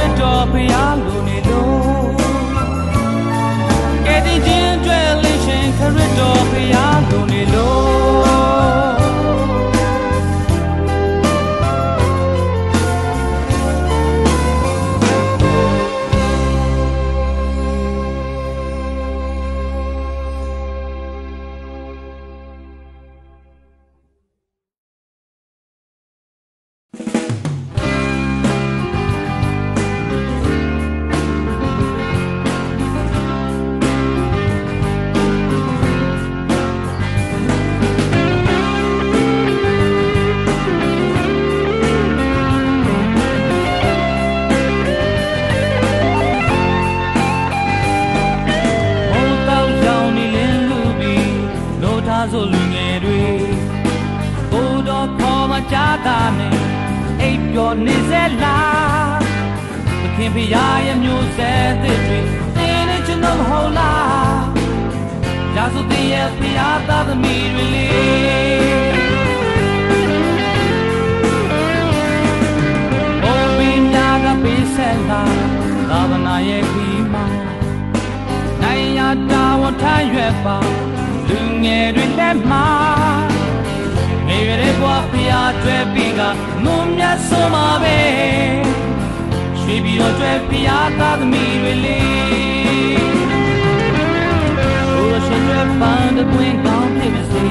A: ရှင်ခရစ်တော်ဖရာလိုနေလို့ကဲတင်ခြင်းတွေလေးရှင်ခရစ်တော်ဖရာလိုနေလို့ လားသခင်ဖရာရဲ့မျိုးဆက်သစ်တွေသင်နေချင်တော့မဟုတ်လားရာစုတည်းရဲ့ဖရာသားသမီးတွေလေဘုံပင်ညာကပေးဆက်လာသာသနာရဲ့ခီးမှာနိုင်ရတာဝထရွယ်ပါလူငယ်တွေလက်မှာငယ်ရွယ်တဲ့ဘဝဖျားကျွဲပြီးက မွန်မြတ်ဆုံးပါပဲရွှေပြည်တော်ကျွဲဖျားသားသမီးတွေလေးတို့ရွှေကျွဲပန်းတဲ့ပွင့်ကောင်းဖြစ်ပါစေ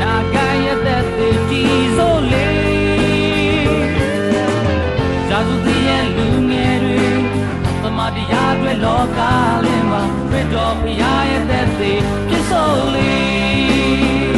A: နာဂိုင်းရတဲ့တည်ကြည်စို့လေးဇာစုတည်ရဲ့လူငယ်တွေသမာတရားတွေလောကလင်းမှာတွေ့တော်ဖျားရတဲ့တည်ပြစ်စို့လေး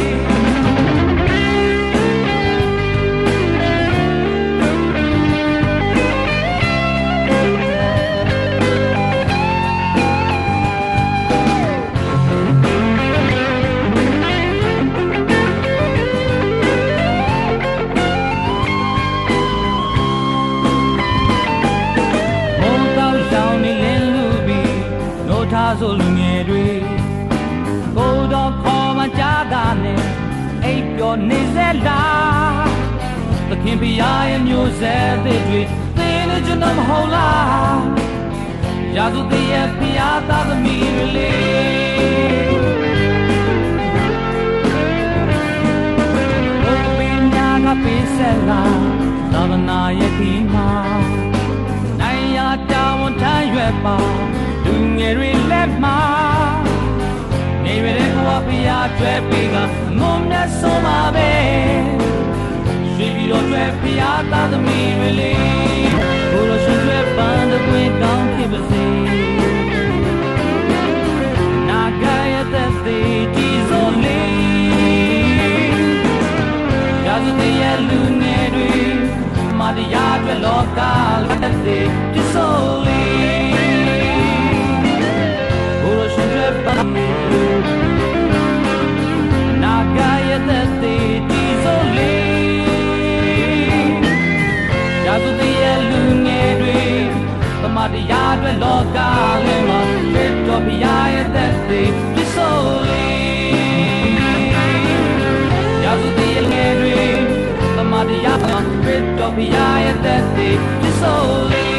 A: အိပ်ပျော်နေစေလားသခင်ပြားရဲ့မျိုးဆက်တွေတွေသိနေကျွန်တော်မဟုတ်လားရာဇူတည်းရဲ့ပြားသားသမီးတွေလေဘုရားပင်ညာကပေးဆက်လာသာသနာရဲ့ဒီမှာနိုင်ရတာဝန်ထမ်းရွယ်ပါလူငယ်တွေလက်မှာနေရတဲ့ဘဝ ပြားကျွဲပေးကငုံနဲ့ဆုံးပါပဲရွှေပြီးတော့ကျွဲပြားသားသမီးတွေလေဘုရားရှင်ကျွဲပန်းတဲ့ကွင်းကောင်းဖြစ်ပါစေနာဂရတဲ့သေးဒီဆိုလေးရာဇတဲ့ရဲ့လူငယ်တွေမတရားအတွက်လောကလက်သေးဒီဆိုလေးဘုရား အတွက်လောကလည်းမှာဖြစ်တော်ပြရတဲ့သေးဒီဆိုလေးရာဇသီးငယ်တွေသမာတရားမှာပြတ်တော်ပြရရဲ့တဲ့ဒီဆိုလေး